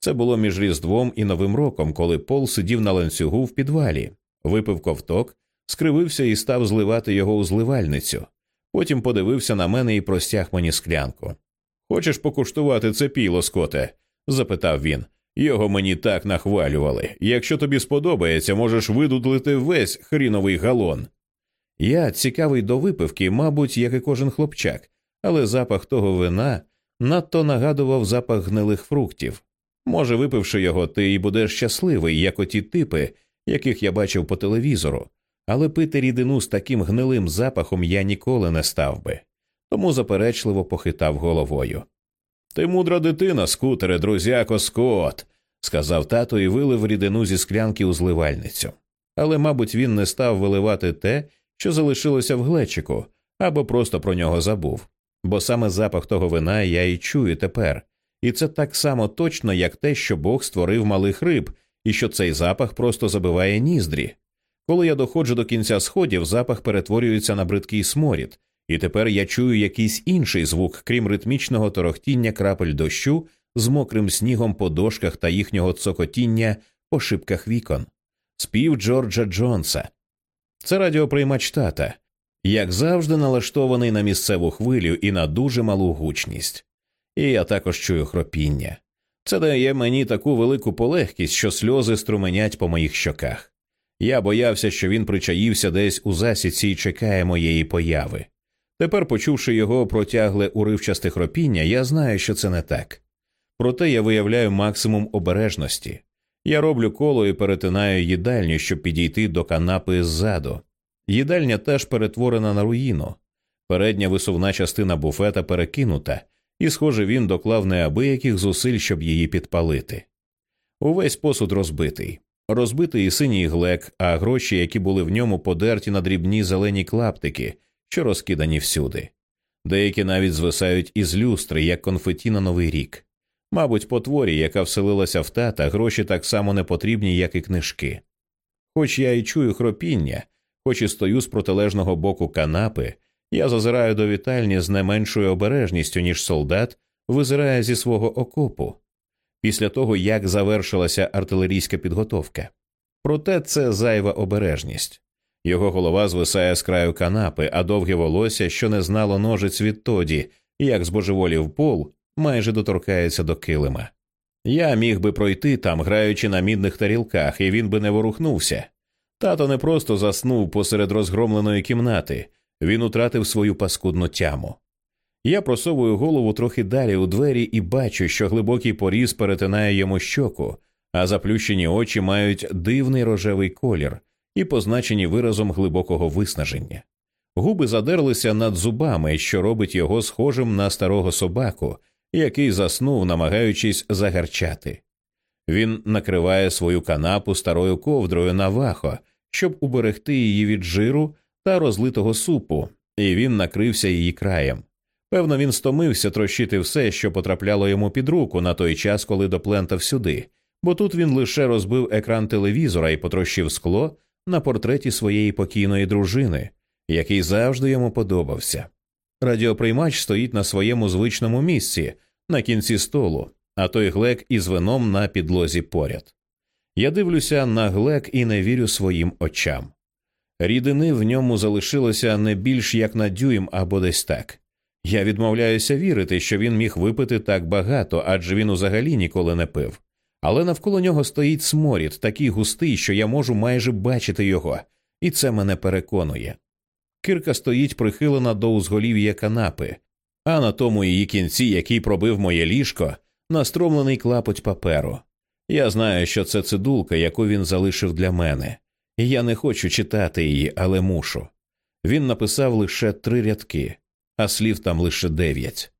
Це було між Різдвом і Новим роком, коли Пол сидів на ланцюгу в підвалі, випив ковток, скривився і став зливати його у зливальницю. Потім подивився на мене і простяг мені склянку. Хочеш покуштувати це піло, Скоте? запитав він. Його мені так нахвалювали. Якщо тобі сподобається, можеш видудлити весь хріновий галон. Я цікавий до випивки, мабуть, як і кожен хлопчак, але запах того вина надто нагадував запах гнилих фруктів. Може, випивши його, ти і будеш щасливий, як оті типи, яких я бачив по телевізору, але пити рідину з таким гнилим запахом я ніколи не став би, тому заперечливо похитав головою. Ти мудра дитина, скутере, друзяко, скот, сказав тато і вилив рідину зі склянки у зливальницю. Але, мабуть, він не став виливати те, що залишилося в глечику, або просто про нього забув. Бо саме запах того вина я і чую тепер, і це так само точно, як те, що Бог створив малих риб, і що цей запах просто забиває ніздрі. Коли я доходжу до кінця сходів, запах перетворюється на бридкий сморід, і тепер я чую якийсь інший звук, крім ритмічного торохтіння крапель дощу з мокрим снігом по дошках та їхнього цокотіння по шибках вікон. Спів Джорджа Джонса. Це радіоприймач тата, як завжди, налаштований на місцеву хвилю і на дуже малу гучність. І я також чую хропіння. Це дає мені таку велику полегкість, що сльози струменять по моїх щоках. Я боявся, що він причаївся десь у засідці і чекає моєї появи. Тепер, почувши його протягле уривчасте хропіння, я знаю, що це не так. Проте я виявляю максимум обережності. Я роблю коло і перетинаю їдальню, щоб підійти до канапи ззаду. Їдальня теж перетворена на руїну. Передня висувна частина буфета перекинута, і, схоже, він доклав неабияких зусиль, щоб її підпалити. Увесь посуд розбитий, розбитий синій глек, а гроші, які були в ньому, подерті на дрібні зелені клаптики, що розкидані всюди. Деякі навіть звисають із люстри, як конфеті на новий рік. Мабуть, потворі, яка вселилася в тата, гроші так само не потрібні, як і книжки. Хоч я і чую хропіння, хоч і стою з протилежного боку канапи, я зазираю до вітальні з не меншою обережністю, ніж солдат визирає зі свого окопу після того, як завершилася артилерійська підготовка. Проте це зайва обережність. Його голова звисає з краю канапи, а довге волосся, що не знало ножиць відтоді, як збожеволів пол, майже доторкається до килима. Я міг би пройти там, граючи на мідних тарілках, і він би не ворухнувся. Тато не просто заснув посеред розгромленої кімнати, він утратив свою паскудну тяму. Я просовую голову трохи далі у двері і бачу, що глибокий поріз перетинає йому щоку, а заплющені очі мають дивний рожевий колір і позначені виразом глибокого виснаження. Губи задерлися над зубами, що робить його схожим на старого собаку, який заснув, намагаючись загарчати. Він накриває свою канапу старою ковдрою на вахо, щоб уберегти її від жиру та розлитого супу, і він накрився її краєм. Певно, він стомився трощити все, що потрапляло йому під руку на той час, коли доплентав сюди, бо тут він лише розбив екран телевізора і потрощив скло на портреті своєї покійної дружини, який завжди йому подобався. Радіоприймач стоїть на своєму звичному місці, на кінці столу, а той глек із вином на підлозі поряд. Я дивлюся на глек і не вірю своїм очам. Рідини в ньому залишилося не більш як на дюйм або десь так. Я відмовляюся вірити, що він міг випити так багато, адже він взагалі ніколи не пив. Але навколо нього стоїть сморід, такий густий, що я можу майже бачити його, і це мене переконує. Кирка стоїть прихилена до узголів'я канапи, а на тому її кінці, який пробив моє ліжко, настромлений клапоть паперу. Я знаю, що це цидулка, яку він залишив для мене, я не хочу читати її, але мушу. Він написав лише три рядки а слів там лише дев'ять.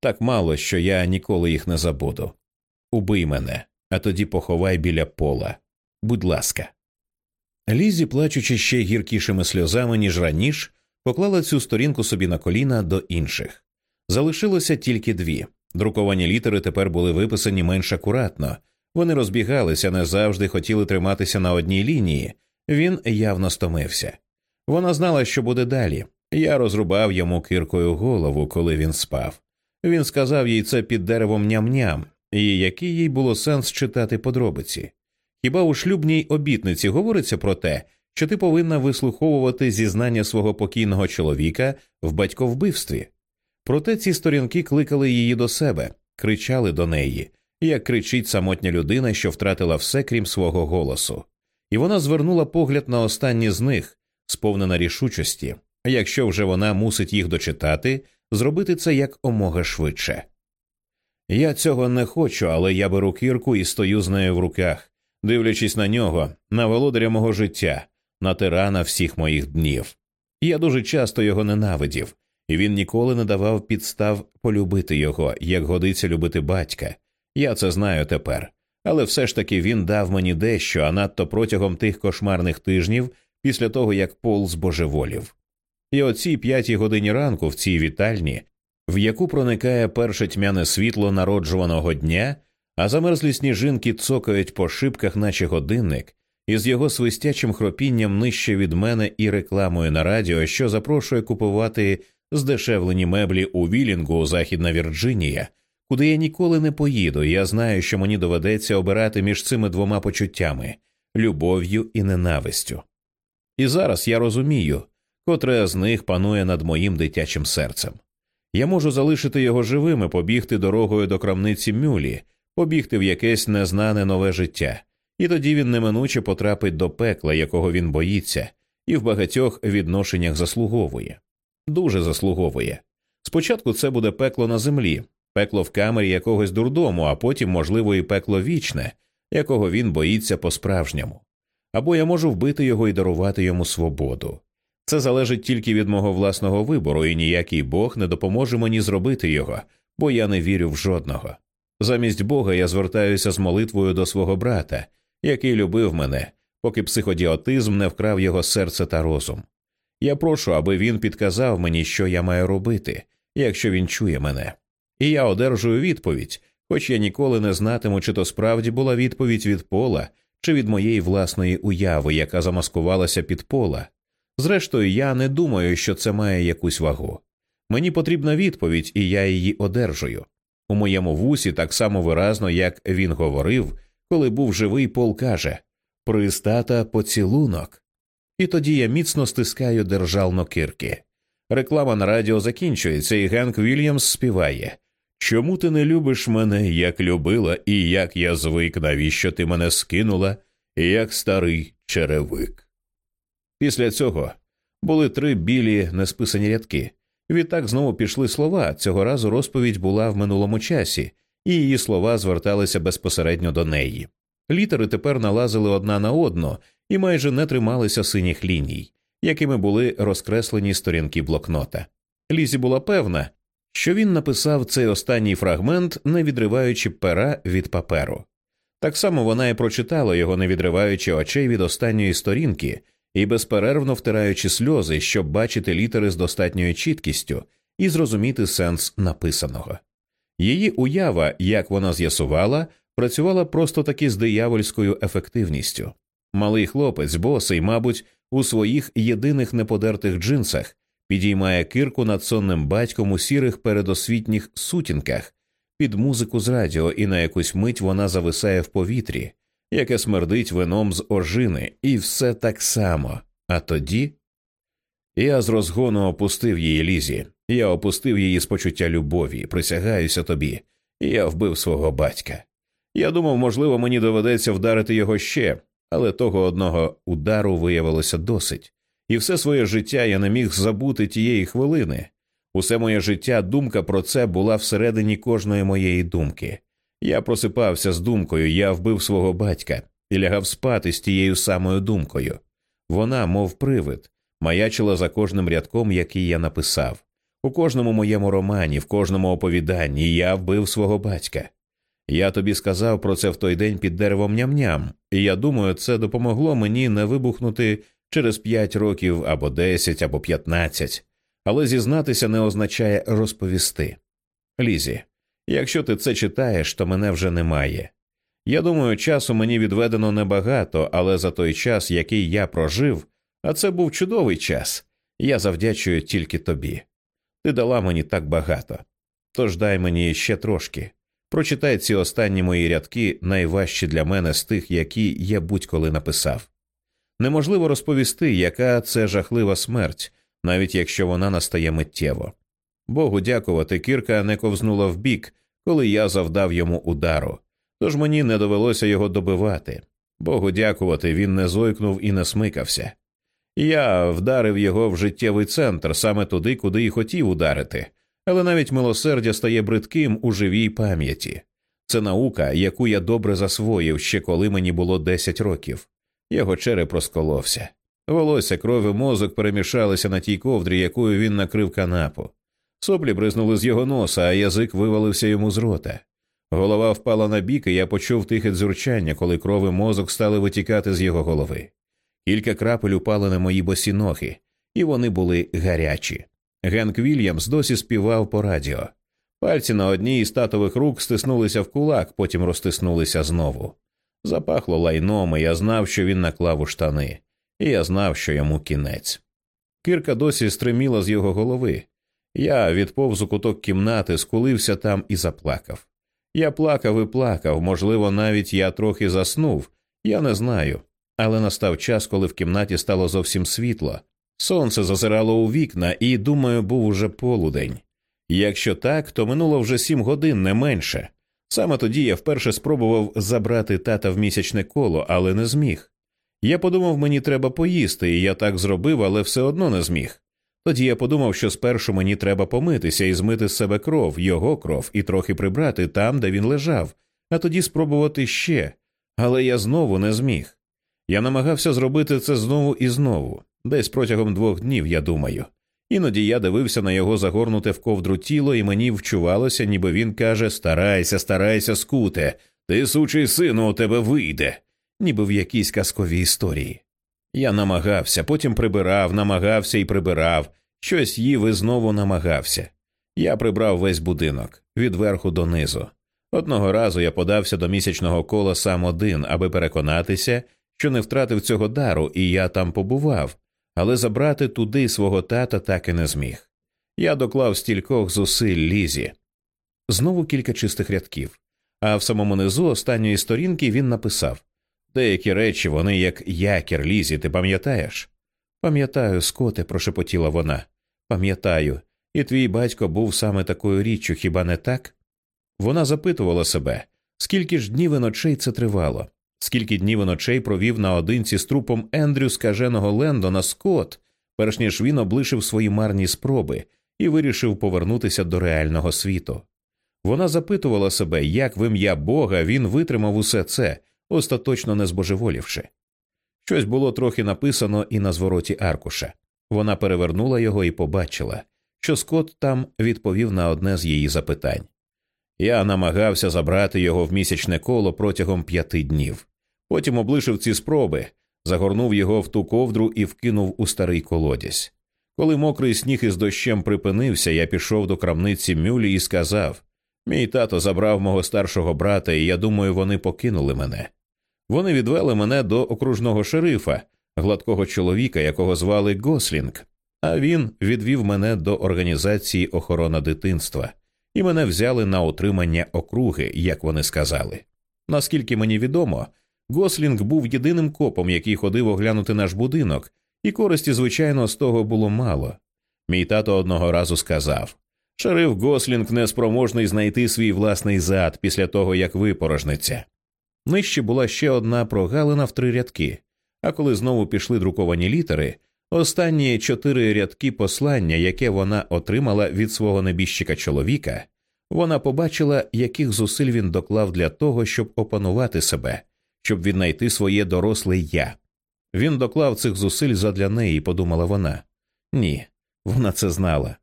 Так мало, що я ніколи їх не забуду. Убий мене, а тоді поховай біля пола. Будь ласка. Лізі, плачучи ще гіркішими сльозами, ніж раніше, поклала цю сторінку собі на коліна до інших. Залишилося тільки дві. Друковані літери тепер були виписані менш акуратно, вони розбігалися, не завжди хотіли триматися на одній лінії. Він явно стомився. Вона знала, що буде далі, я розрубав йому киркою голову, коли він спав. Він сказав їй це під деревом ням-ням, і який їй було сенс читати подробиці. Хіба у шлюбній обітниці говориться про те, що ти повинна вислуховувати зізнання свого покійного чоловіка в батьковбивстві? Проте ці сторінки кликали її до себе, кричали до неї, як кричить самотня людина, що втратила все крім свого голосу. І вона звернула погляд на останні з них, сповнена рішучості, якщо вже вона мусить їх дочитати, зробити це як омога швидше. Я цього не хочу, але я беру кірку і стою з нею в руках, дивлячись на нього, на володаря мого життя, на тирана всіх моїх днів. Я дуже часто його ненавидів, і він ніколи не давав підстав полюбити його, як годиться любити батька. Я це знаю тепер. Але все ж таки він дав мені дещо, а надто протягом тих кошмарних тижнів після того як Пол збожеволів. І о цій п'ятій годині ранку в цій вітальні, в яку проникає перше тьмяне світло народжуваного дня, а замерзлі сніжинки цокають по шибках, наче годинник, із його свистячим хропінням нижче від мене і рекламою на радіо, що запрошує купувати здешевлені меблі у Вілінгу, Західна Вірджинія, куди я ніколи не поїду. Я знаю, що мені доведеться обирати між цими двома почуттями любов'ю і ненавистю. І зараз я розумію котре з них панує над моїм дитячим серцем. Я можу залишити його живим і побігти дорогою до крамниці мюлі, побігти в якесь незнане нове життя, і тоді він неминуче потрапить до пекла, якого він боїться, і в багатьох відношеннях заслуговує. Дуже заслуговує. Спочатку це буде пекло на землі, пекло в камері якогось дурдому, а потім, можливо, і пекло вічне, якого він боїться по справжньому. Або я можу вбити його і дарувати йому свободу. Це залежить тільки від мого власного вибору, і ніякий Бог не допоможе мені зробити його, бо я не вірю в жодного. Замість Бога я звертаюся з молитвою до свого брата, який любив мене, поки психодіотизм не вкрав його серце та розум. Я прошу, аби він підказав мені, що я маю робити, якщо він чує мене. І я одержую відповідь, хоч я ніколи не знатиму, чи то справді була відповідь від пола, чи від моєї власної уяви, яка замаскувалася під пола. Зрештою, я не думаю, що це має якусь вагу. Мені потрібна відповідь, і я її одержую. У моєму вусі так само виразно, як він говорив, коли був живий, Пол каже Пристата поцілунок. І тоді я міцно стискаю держално кирки. Реклама на радіо закінчується, і Генк Вільямс співає Чому ти не любиш мене, як любила, і як я звик, навіщо ти мене скинула, як старий черевик. Після цього були три білі несписані рядки. Відтак знову пішли слова. Цього разу розповідь була в минулому часі, і її слова зверталися безпосередньо до неї. Літери тепер налазили одна на одну і майже не трималися синіх ліній, якими були розкреслені сторінки блокнота. Лізі була певна, що він написав цей останній фрагмент, не відриваючи пера від паперу. Так само вона і прочитала його, не відриваючи очей від останньої сторінки і безперервно втираючи сльози, щоб бачити літери з достатньою чіткістю і зрозуміти сенс написаного. Її уява, як вона з'ясувала, працювала просто таки з диявольською ефективністю. Малий хлопець, босий, мабуть, у своїх єдиних неподертих джинсах, підіймає кирку над сонним батьком у сірих передосвітніх сутінках під музику з радіо, і на якусь мить вона зависає в повітрі, яке смердить вином з ожини, і все так само. А тоді я з розгону опустив її лізі, я опустив її з почуття любові, присягаюся тобі, я вбив свого батька. Я думав, можливо, мені доведеться вдарити його ще, але того одного удару виявилося досить, і все своє життя я не міг забути тієї хвилини. Усе моє життя думка про це була всередині кожної моєї думки. Я просипався з думкою, я вбив свого батька і лягав спати з тією самою думкою. Вона, мов привид, маячила за кожним рядком, який я написав. У кожному моєму романі, в кожному оповіданні я вбив свого батька. Я тобі сказав про це в той день під деревом ням-ням, і я думаю, це допомогло мені не вибухнути через п'ять років або десять, або п'ятнадцять, але зізнатися не означає розповісти. Лізі, якщо ти це читаєш, то мене вже немає. Я думаю, часу мені відведено небагато, але за той час, який я прожив, а це був чудовий час, я завдячую тільки тобі. Ти дала мені так багато. Тож дай мені ще трошки. Прочитай ці останні мої рядки, найважчі для мене з тих, які я будь-коли написав. Неможливо розповісти, яка це жахлива смерть, навіть якщо вона настає миттєво. Богу дякувати, кірка не ковзнула вбік, коли я завдав йому удару, тож мені не довелося його добивати. Богу дякувати, він не зойкнув і не смикався. Я вдарив його в життєвий центр саме туди, куди й хотів ударити, але навіть милосердя стає бридким у живій пам'яті. Це наука, яку я добре засвоїв ще коли мені було 10 років. Його череп розколовся. Волосся, кров і мозок перемішалися на тій ковдрі, якою він накрив канапу. Соплі бризнули з його носа, а язик вивалився йому з рота. Голова впала на бік, і я почув тихе дзюрчання, коли кров і мозок стали витікати з його голови. Кілька крапель упали на мої босі ноги, і вони були гарячі. Генк Вільямс досі співав по радіо. Пальці на одній із татових рук стиснулися в кулак, потім розтиснулися знову. Запахло лайном, і я знав, що він наклав у штани, і я знав, що йому кінець. Кирка досі стриміла з його голови. Я відповз у куток кімнати, скулився там і заплакав. Я плакав і плакав, можливо, навіть я трохи заснув, я не знаю. Але настав час, коли в кімнаті стало зовсім світло. Сонце зазирало у вікна, і, думаю, був уже полудень. Якщо так, то минуло вже сім годин не менше. Саме тоді я вперше спробував забрати тата в місячне коло, але не зміг. Я подумав, мені треба поїсти, і я так зробив, але все одно не зміг. Тоді я подумав, що спершу мені треба помитися і змити з себе кров, його кров, і трохи прибрати там, де він лежав, а тоді спробувати ще. Але я знову не зміг. Я намагався зробити це знову і знову, десь протягом двох днів, я думаю. Іноді я дивився на його загорнуте в ковдру тіло, і мені вчувалося, ніби він каже Старайся, старайся, скуте, ти, сучий сину, у тебе вийде, ніби в якійсь казковій історії. Я намагався, потім прибирав, намагався і прибирав, щось їв і знову намагався. Я прибрав весь будинок від верху до низу. Одного разу я подався до місячного кола сам один, аби переконатися, що не втратив цього дару, і я там побував, але забрати туди свого тата так і не зміг. Я доклав стількох зусиль лізі. Знову кілька чистих рядків. А в самому низу останньої сторінки він написав Деякі речі вони як якір лізі, ти пам'ятаєш? Пам'ятаю, скоте, прошепотіла вона. Пам'ятаю, і твій батько був саме такою річчю, хіба не так? Вона запитувала себе, скільки ж днів і ночей це тривало, скільки днів і ночей провів наодинці з трупом Ендрю скаженого Лендона Скотт, перш ніж він облишив свої марні спроби і вирішив повернутися до реального світу. Вона запитувала себе, як в ім'я Бога він витримав усе це, остаточно не збожеволівши. Щось було трохи написано і на звороті аркуша. Вона перевернула його і побачила, що Скотт там відповів на одне з її запитань. Я намагався забрати його в місячне коло протягом п'яти днів. Потім облишив ці спроби, загорнув його в ту ковдру і вкинув у старий колодязь. Коли мокрий сніг із дощем припинився, я пішов до крамниці Мюлі і сказав Мій тато забрав мого старшого брата, і я думаю, вони покинули мене. Вони відвели мене до окружного шерифа, гладкого чоловіка, якого звали Гослінг, а він відвів мене до організації охорона дитинства, і мене взяли на утримання округи, як вони сказали. Наскільки мені відомо, Гослінг був єдиним копом, який ходив оглянути наш будинок, і користі, звичайно, з того було мало. Мій тато одного разу сказав Шериф Гослінг неспроможний знайти свій власний зад після того, як випорожниться. Нижче була ще одна прогалина в три рядки, а коли знову пішли друковані літери, останні чотири рядки послання, яке вона отримала від свого небіжчика чоловіка, вона побачила, яких зусиль він доклав для того, щоб опанувати себе, щоб віднайти своє доросле я. Він доклав цих зусиль задля неї, подумала вона. Ні, вона це знала.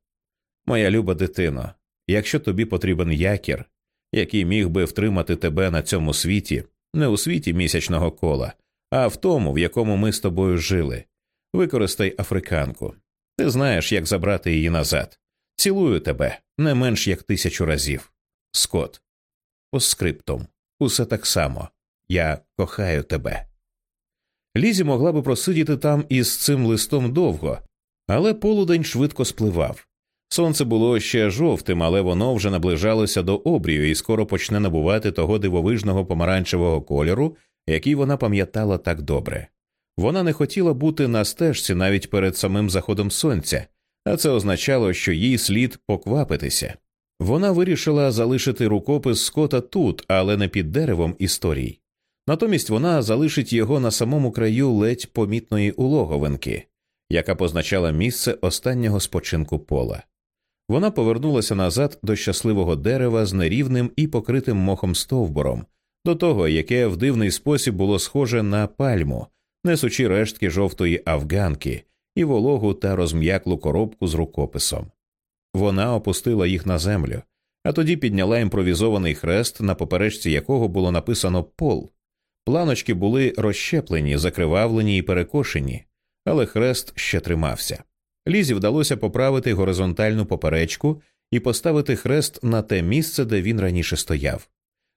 Моя люба дитино, якщо тобі потрібен якір, який міг би втримати тебе на цьому світі, не у світі місячного кола, а в тому, в якому ми з тобою жили. Використай африканку. Ти знаєш, як забрати її назад. Цілую тебе не менш як тисячу разів. Скот. По скриптум. Усе так само. Я кохаю тебе. Лізі могла би просидіти там із цим листом довго, але полудень швидко спливав. Сонце було ще жовтим, але воно вже наближалося до обрію і скоро почне набувати того дивовижного помаранчевого кольору, який вона пам'ятала так добре. Вона не хотіла бути на стежці навіть перед самим заходом сонця, а це означало, що їй слід поквапитися. Вона вирішила залишити рукопис Скота тут, але не під деревом історій. Натомість вона залишить його на самому краю ледь помітної улоговинки, яка позначала місце останнього спочинку пола. Вона повернулася назад до щасливого дерева з нерівним і покритим мохом стовбуром, до того, яке в дивний спосіб було схоже на пальму, несучи рештки жовтої афганки і вологу та розм'яклу коробку з рукописом. Вона опустила їх на землю, а тоді підняла імпровізований хрест, на поперечці якого було написано пол. Планочки були розщеплені, закривавлені і перекошені, але хрест ще тримався. Лізі вдалося поправити горизонтальну поперечку і поставити хрест на те місце, де він раніше стояв.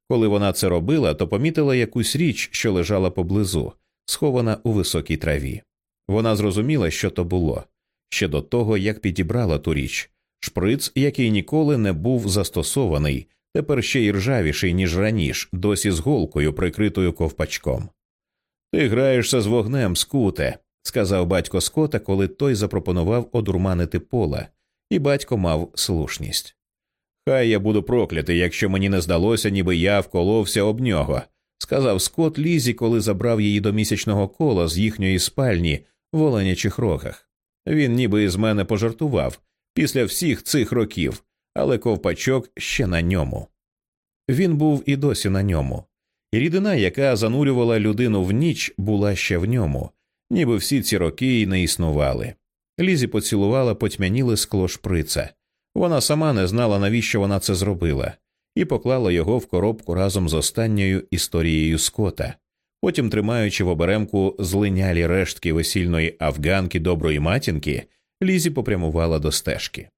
Коли вона це робила, то помітила якусь річ, що лежала поблизу, схована у високій траві. Вона зрозуміла, що то було ще до того, як підібрала ту річ шприц, який ніколи не був застосований, тепер ще й ржавіший, ніж раніше, досі з голкою, прикритою ковпачком. Ти граєшся з вогнем, скуте, сказав батько Скота, коли той запропонував одурманити пола, і батько мав слушність. Хай я буду проклятий, якщо мені не здалося, ніби я вколовся об нього, сказав Скот Лізі, коли забрав її до місячного кола з їхньої спальні в оленячих рогах. Він ніби із мене пожартував після всіх цих років, але ковпачок ще на ньому. Він був і досі на ньому, і рідина, яка занурювала людину в ніч, була ще в ньому, ніби всі ці роки й не існували. Лізі поцілувала потьмяніле скло шприца. Вона сама не знала, навіщо вона це зробила, і поклала його в коробку разом з останньою історією Скота. Потім, тримаючи в оберемку злинялі рештки весільної афганки доброї матінки, Лізі попрямувала до стежки.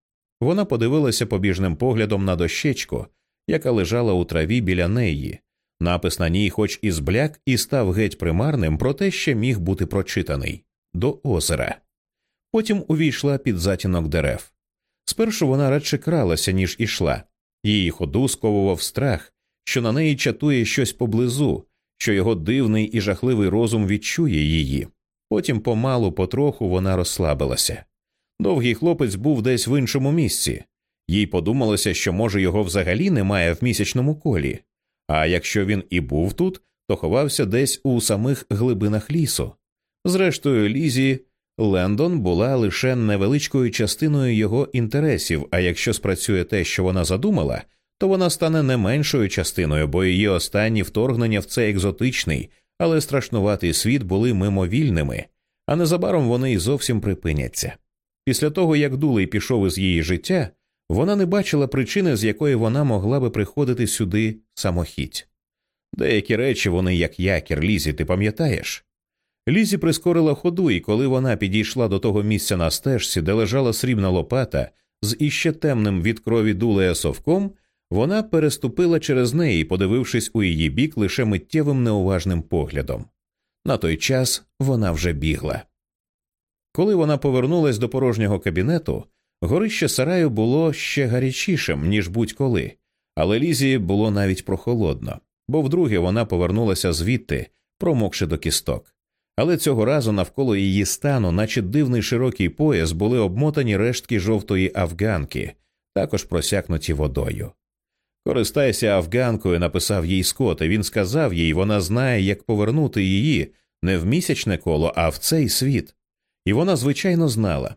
Вона подивилася побіжним поглядом на дощечку, яка лежала у траві біля неї. Напис на ній, хоч і збляк, і став геть примарним, проте ще міг бути прочитаний до озера. Потім увійшла під затінок дерев. Спершу вона радше кралася, ніж ішла. Її ходу сковував страх, що на неї чатує щось поблизу, що його дивний і жахливий розум відчує її. Потім помалу, потроху вона розслабилася. Довгий хлопець був десь в іншому місці, їй подумалося, що, може, його взагалі немає в місячному колі, а якщо він і був тут, то ховався десь у самих глибинах лісу. Зрештою, Лізі Лендон була лише невеличкою частиною його інтересів, а якщо спрацює те, що вона задумала, то вона стане не меншою частиною, бо її останні вторгнення в цей екзотичний, але страшнуватий світ були мимовільними, а незабаром вони й зовсім припиняться. Після того, як Дулей пішов із її життя, вона не бачила причини, з якої вона могла би приходити сюди самохідь. Деякі речі вони як якір Лізі, ти пам'ятаєш? Лізі прискорила ходу, і коли вона підійшла до того місця на стежці, де лежала срібна лопата з іще темним від крові дулея совком, вона переступила через неї, подивившись у її бік лише миттєвим неуважним поглядом. На той час вона вже бігла. Коли вона повернулась до порожнього кабінету, горище сараю було ще гарячішим, ніж будь-коли, але Лізі було навіть прохолодно, бо вдруге вона повернулася звідти, промокши до кісток. Але цього разу навколо її стану, наче дивний широкий пояс, були обмотані рештки жовтої афганки, також просякнуті водою. Користайся афганкою, написав їй Скот, і він сказав їй, вона знає, як повернути її не в місячне коло, а в цей світ. І вона, звичайно, знала.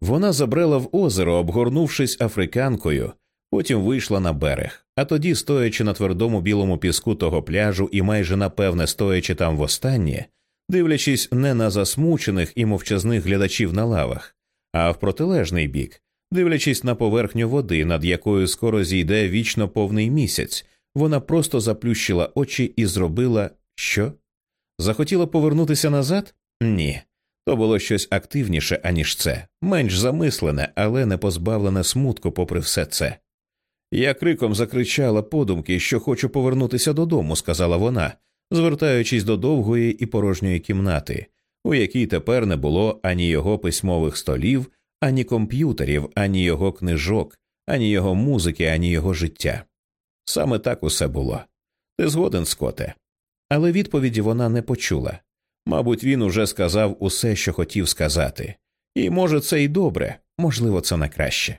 Вона забрела в озеро, обгорнувшись африканкою, потім вийшла на берег, а тоді, стоячи на твердому білому піску того пляжу і майже напевне стоячи там востаннє, дивлячись не на засмучених і мовчазних глядачів на лавах, а в протилежний бік, дивлячись на поверхню води, над якою скоро зійде вічно повний місяць, вона просто заплющила очі і зробила що? Захотіла повернутися назад? Ні. То було щось активніше, аніж це, менш замислене, але не позбавлене смутку, попри все це. Я криком закричала подумки, що хочу повернутися додому, сказала вона, звертаючись до довгої і порожньої кімнати, у якій тепер не було ані його письмових столів, ані комп'ютерів, ані його книжок, ані його музики, ані його життя. Саме так усе було. Ти згоден, Скоте. Але відповіді вона не почула. Мабуть, він уже сказав усе, що хотів сказати, і, може, це й добре, можливо, це на краще.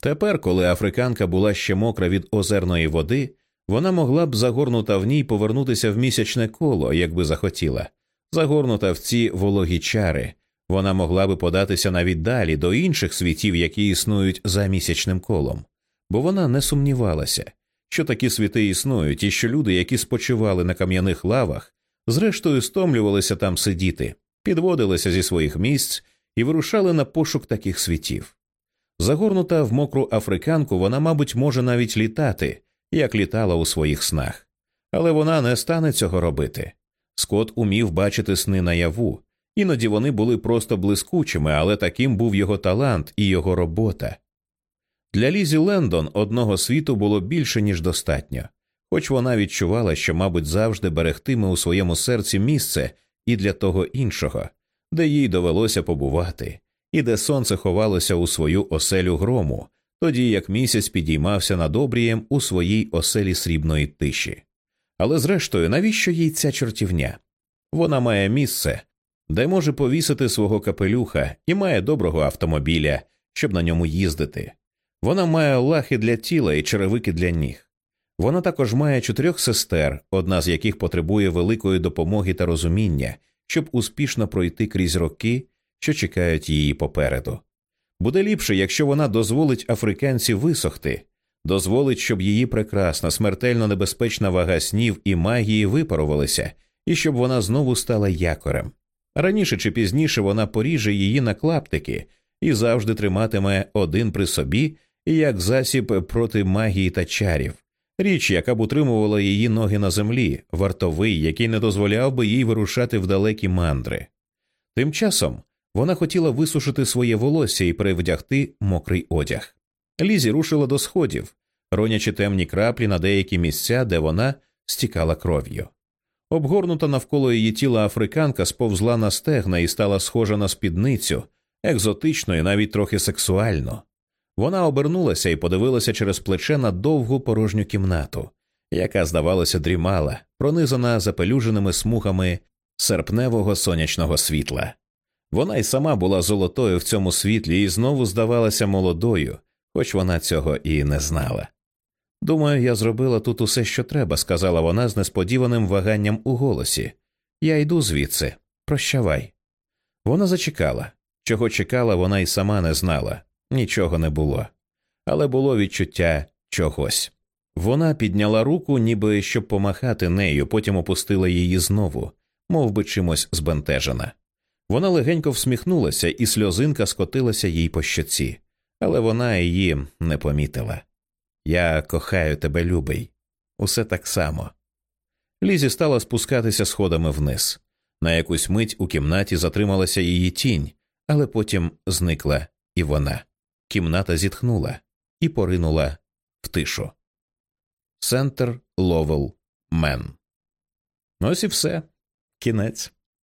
Тепер, коли африканка була ще мокра від озерної води, вона могла б загорнута в ній повернутися в місячне коло, якби захотіла, загорнута в ці вологі чари, вона могла би податися навіть далі до інших світів, які існують за місячним колом, бо вона не сумнівалася, що такі світи існують, і що люди, які спочивали на кам'яних лавах, зрештою стомлювалися там сидіти, підводилися зі своїх місць і вирушали на пошук таких світів. Загорнута в мокру африканку, вона, мабуть, може навіть літати, як літала у своїх снах, але вона не стане цього робити. Скот умів бачити сни наяву, іноді вони були просто блискучими, але таким був його талант і його робота. Для Лізі Лендон одного світу було більше, ніж достатньо, хоч вона відчувала, що, мабуть, завжди берегтиме у своєму серці місце і для того іншого, де їй довелося побувати, і де сонце ховалося у свою оселю грому, тоді як місяць підіймався над обрієм у своїй оселі срібної тиші. Але зрештою, навіщо їй ця чортівня? Вона має місце, де може повісити свого капелюха і має доброго автомобіля, щоб на ньому їздити. Вона має лахи для тіла і черевики для ніг. Вона також має чотирьох сестер, одна з яких потребує великої допомоги та розуміння, щоб успішно пройти крізь роки, що чекають її попереду. Буде ліпше, якщо вона дозволить африканці висохти, дозволить, щоб її прекрасна, смертельно небезпечна вага снів і магії випарувалися, і щоб вона знову стала якорем. Раніше чи пізніше вона поріже її на клаптики і завжди триматиме один при собі як засіб проти магії та чарів, річ, яка б утримувала її ноги на землі, вартовий, який не дозволяв би їй вирушати в далекі мандри. Тим часом вона хотіла висушити своє волосся і перевдягти мокрий одяг. Лізі рушила до сходів, ронячи темні краплі на деякі місця, де вона стікала кров'ю. Обгорнута навколо її тіла африканка сповзла на стегна і стала схожа на спідницю, екзотично і навіть трохи сексуально. Вона обернулася і подивилася через плече на довгу порожню кімнату, яка, здавалося, дрімала, пронизана запелюженими смугами серпневого сонячного світла. Вона й сама була золотою в цьому світлі і знову здавалася молодою, хоч вона цього і не знала. Думаю, я зробила тут усе, що треба, сказала вона з несподіваним ваганням у голосі. Я йду звідси. Прощавай. Вона зачекала. Чого чекала, вона й сама не знала. Нічого не було. Але було відчуття чогось. Вона підняла руку, ніби щоб помахати нею, потім опустила її знову, мов би чимось збентежена. Вона легенько всміхнулася, і сльозинка скотилася їй по щоці, але вона її не помітила. Я кохаю тебе, любий, усе так само. Лізі стала спускатися сходами вниз. На якусь мить у кімнаті затрималася її тінь, але потім зникла і вона. Кімната зітхнула і поринула в тишу. Центр Ловел Мен. Ось і все. Кінець.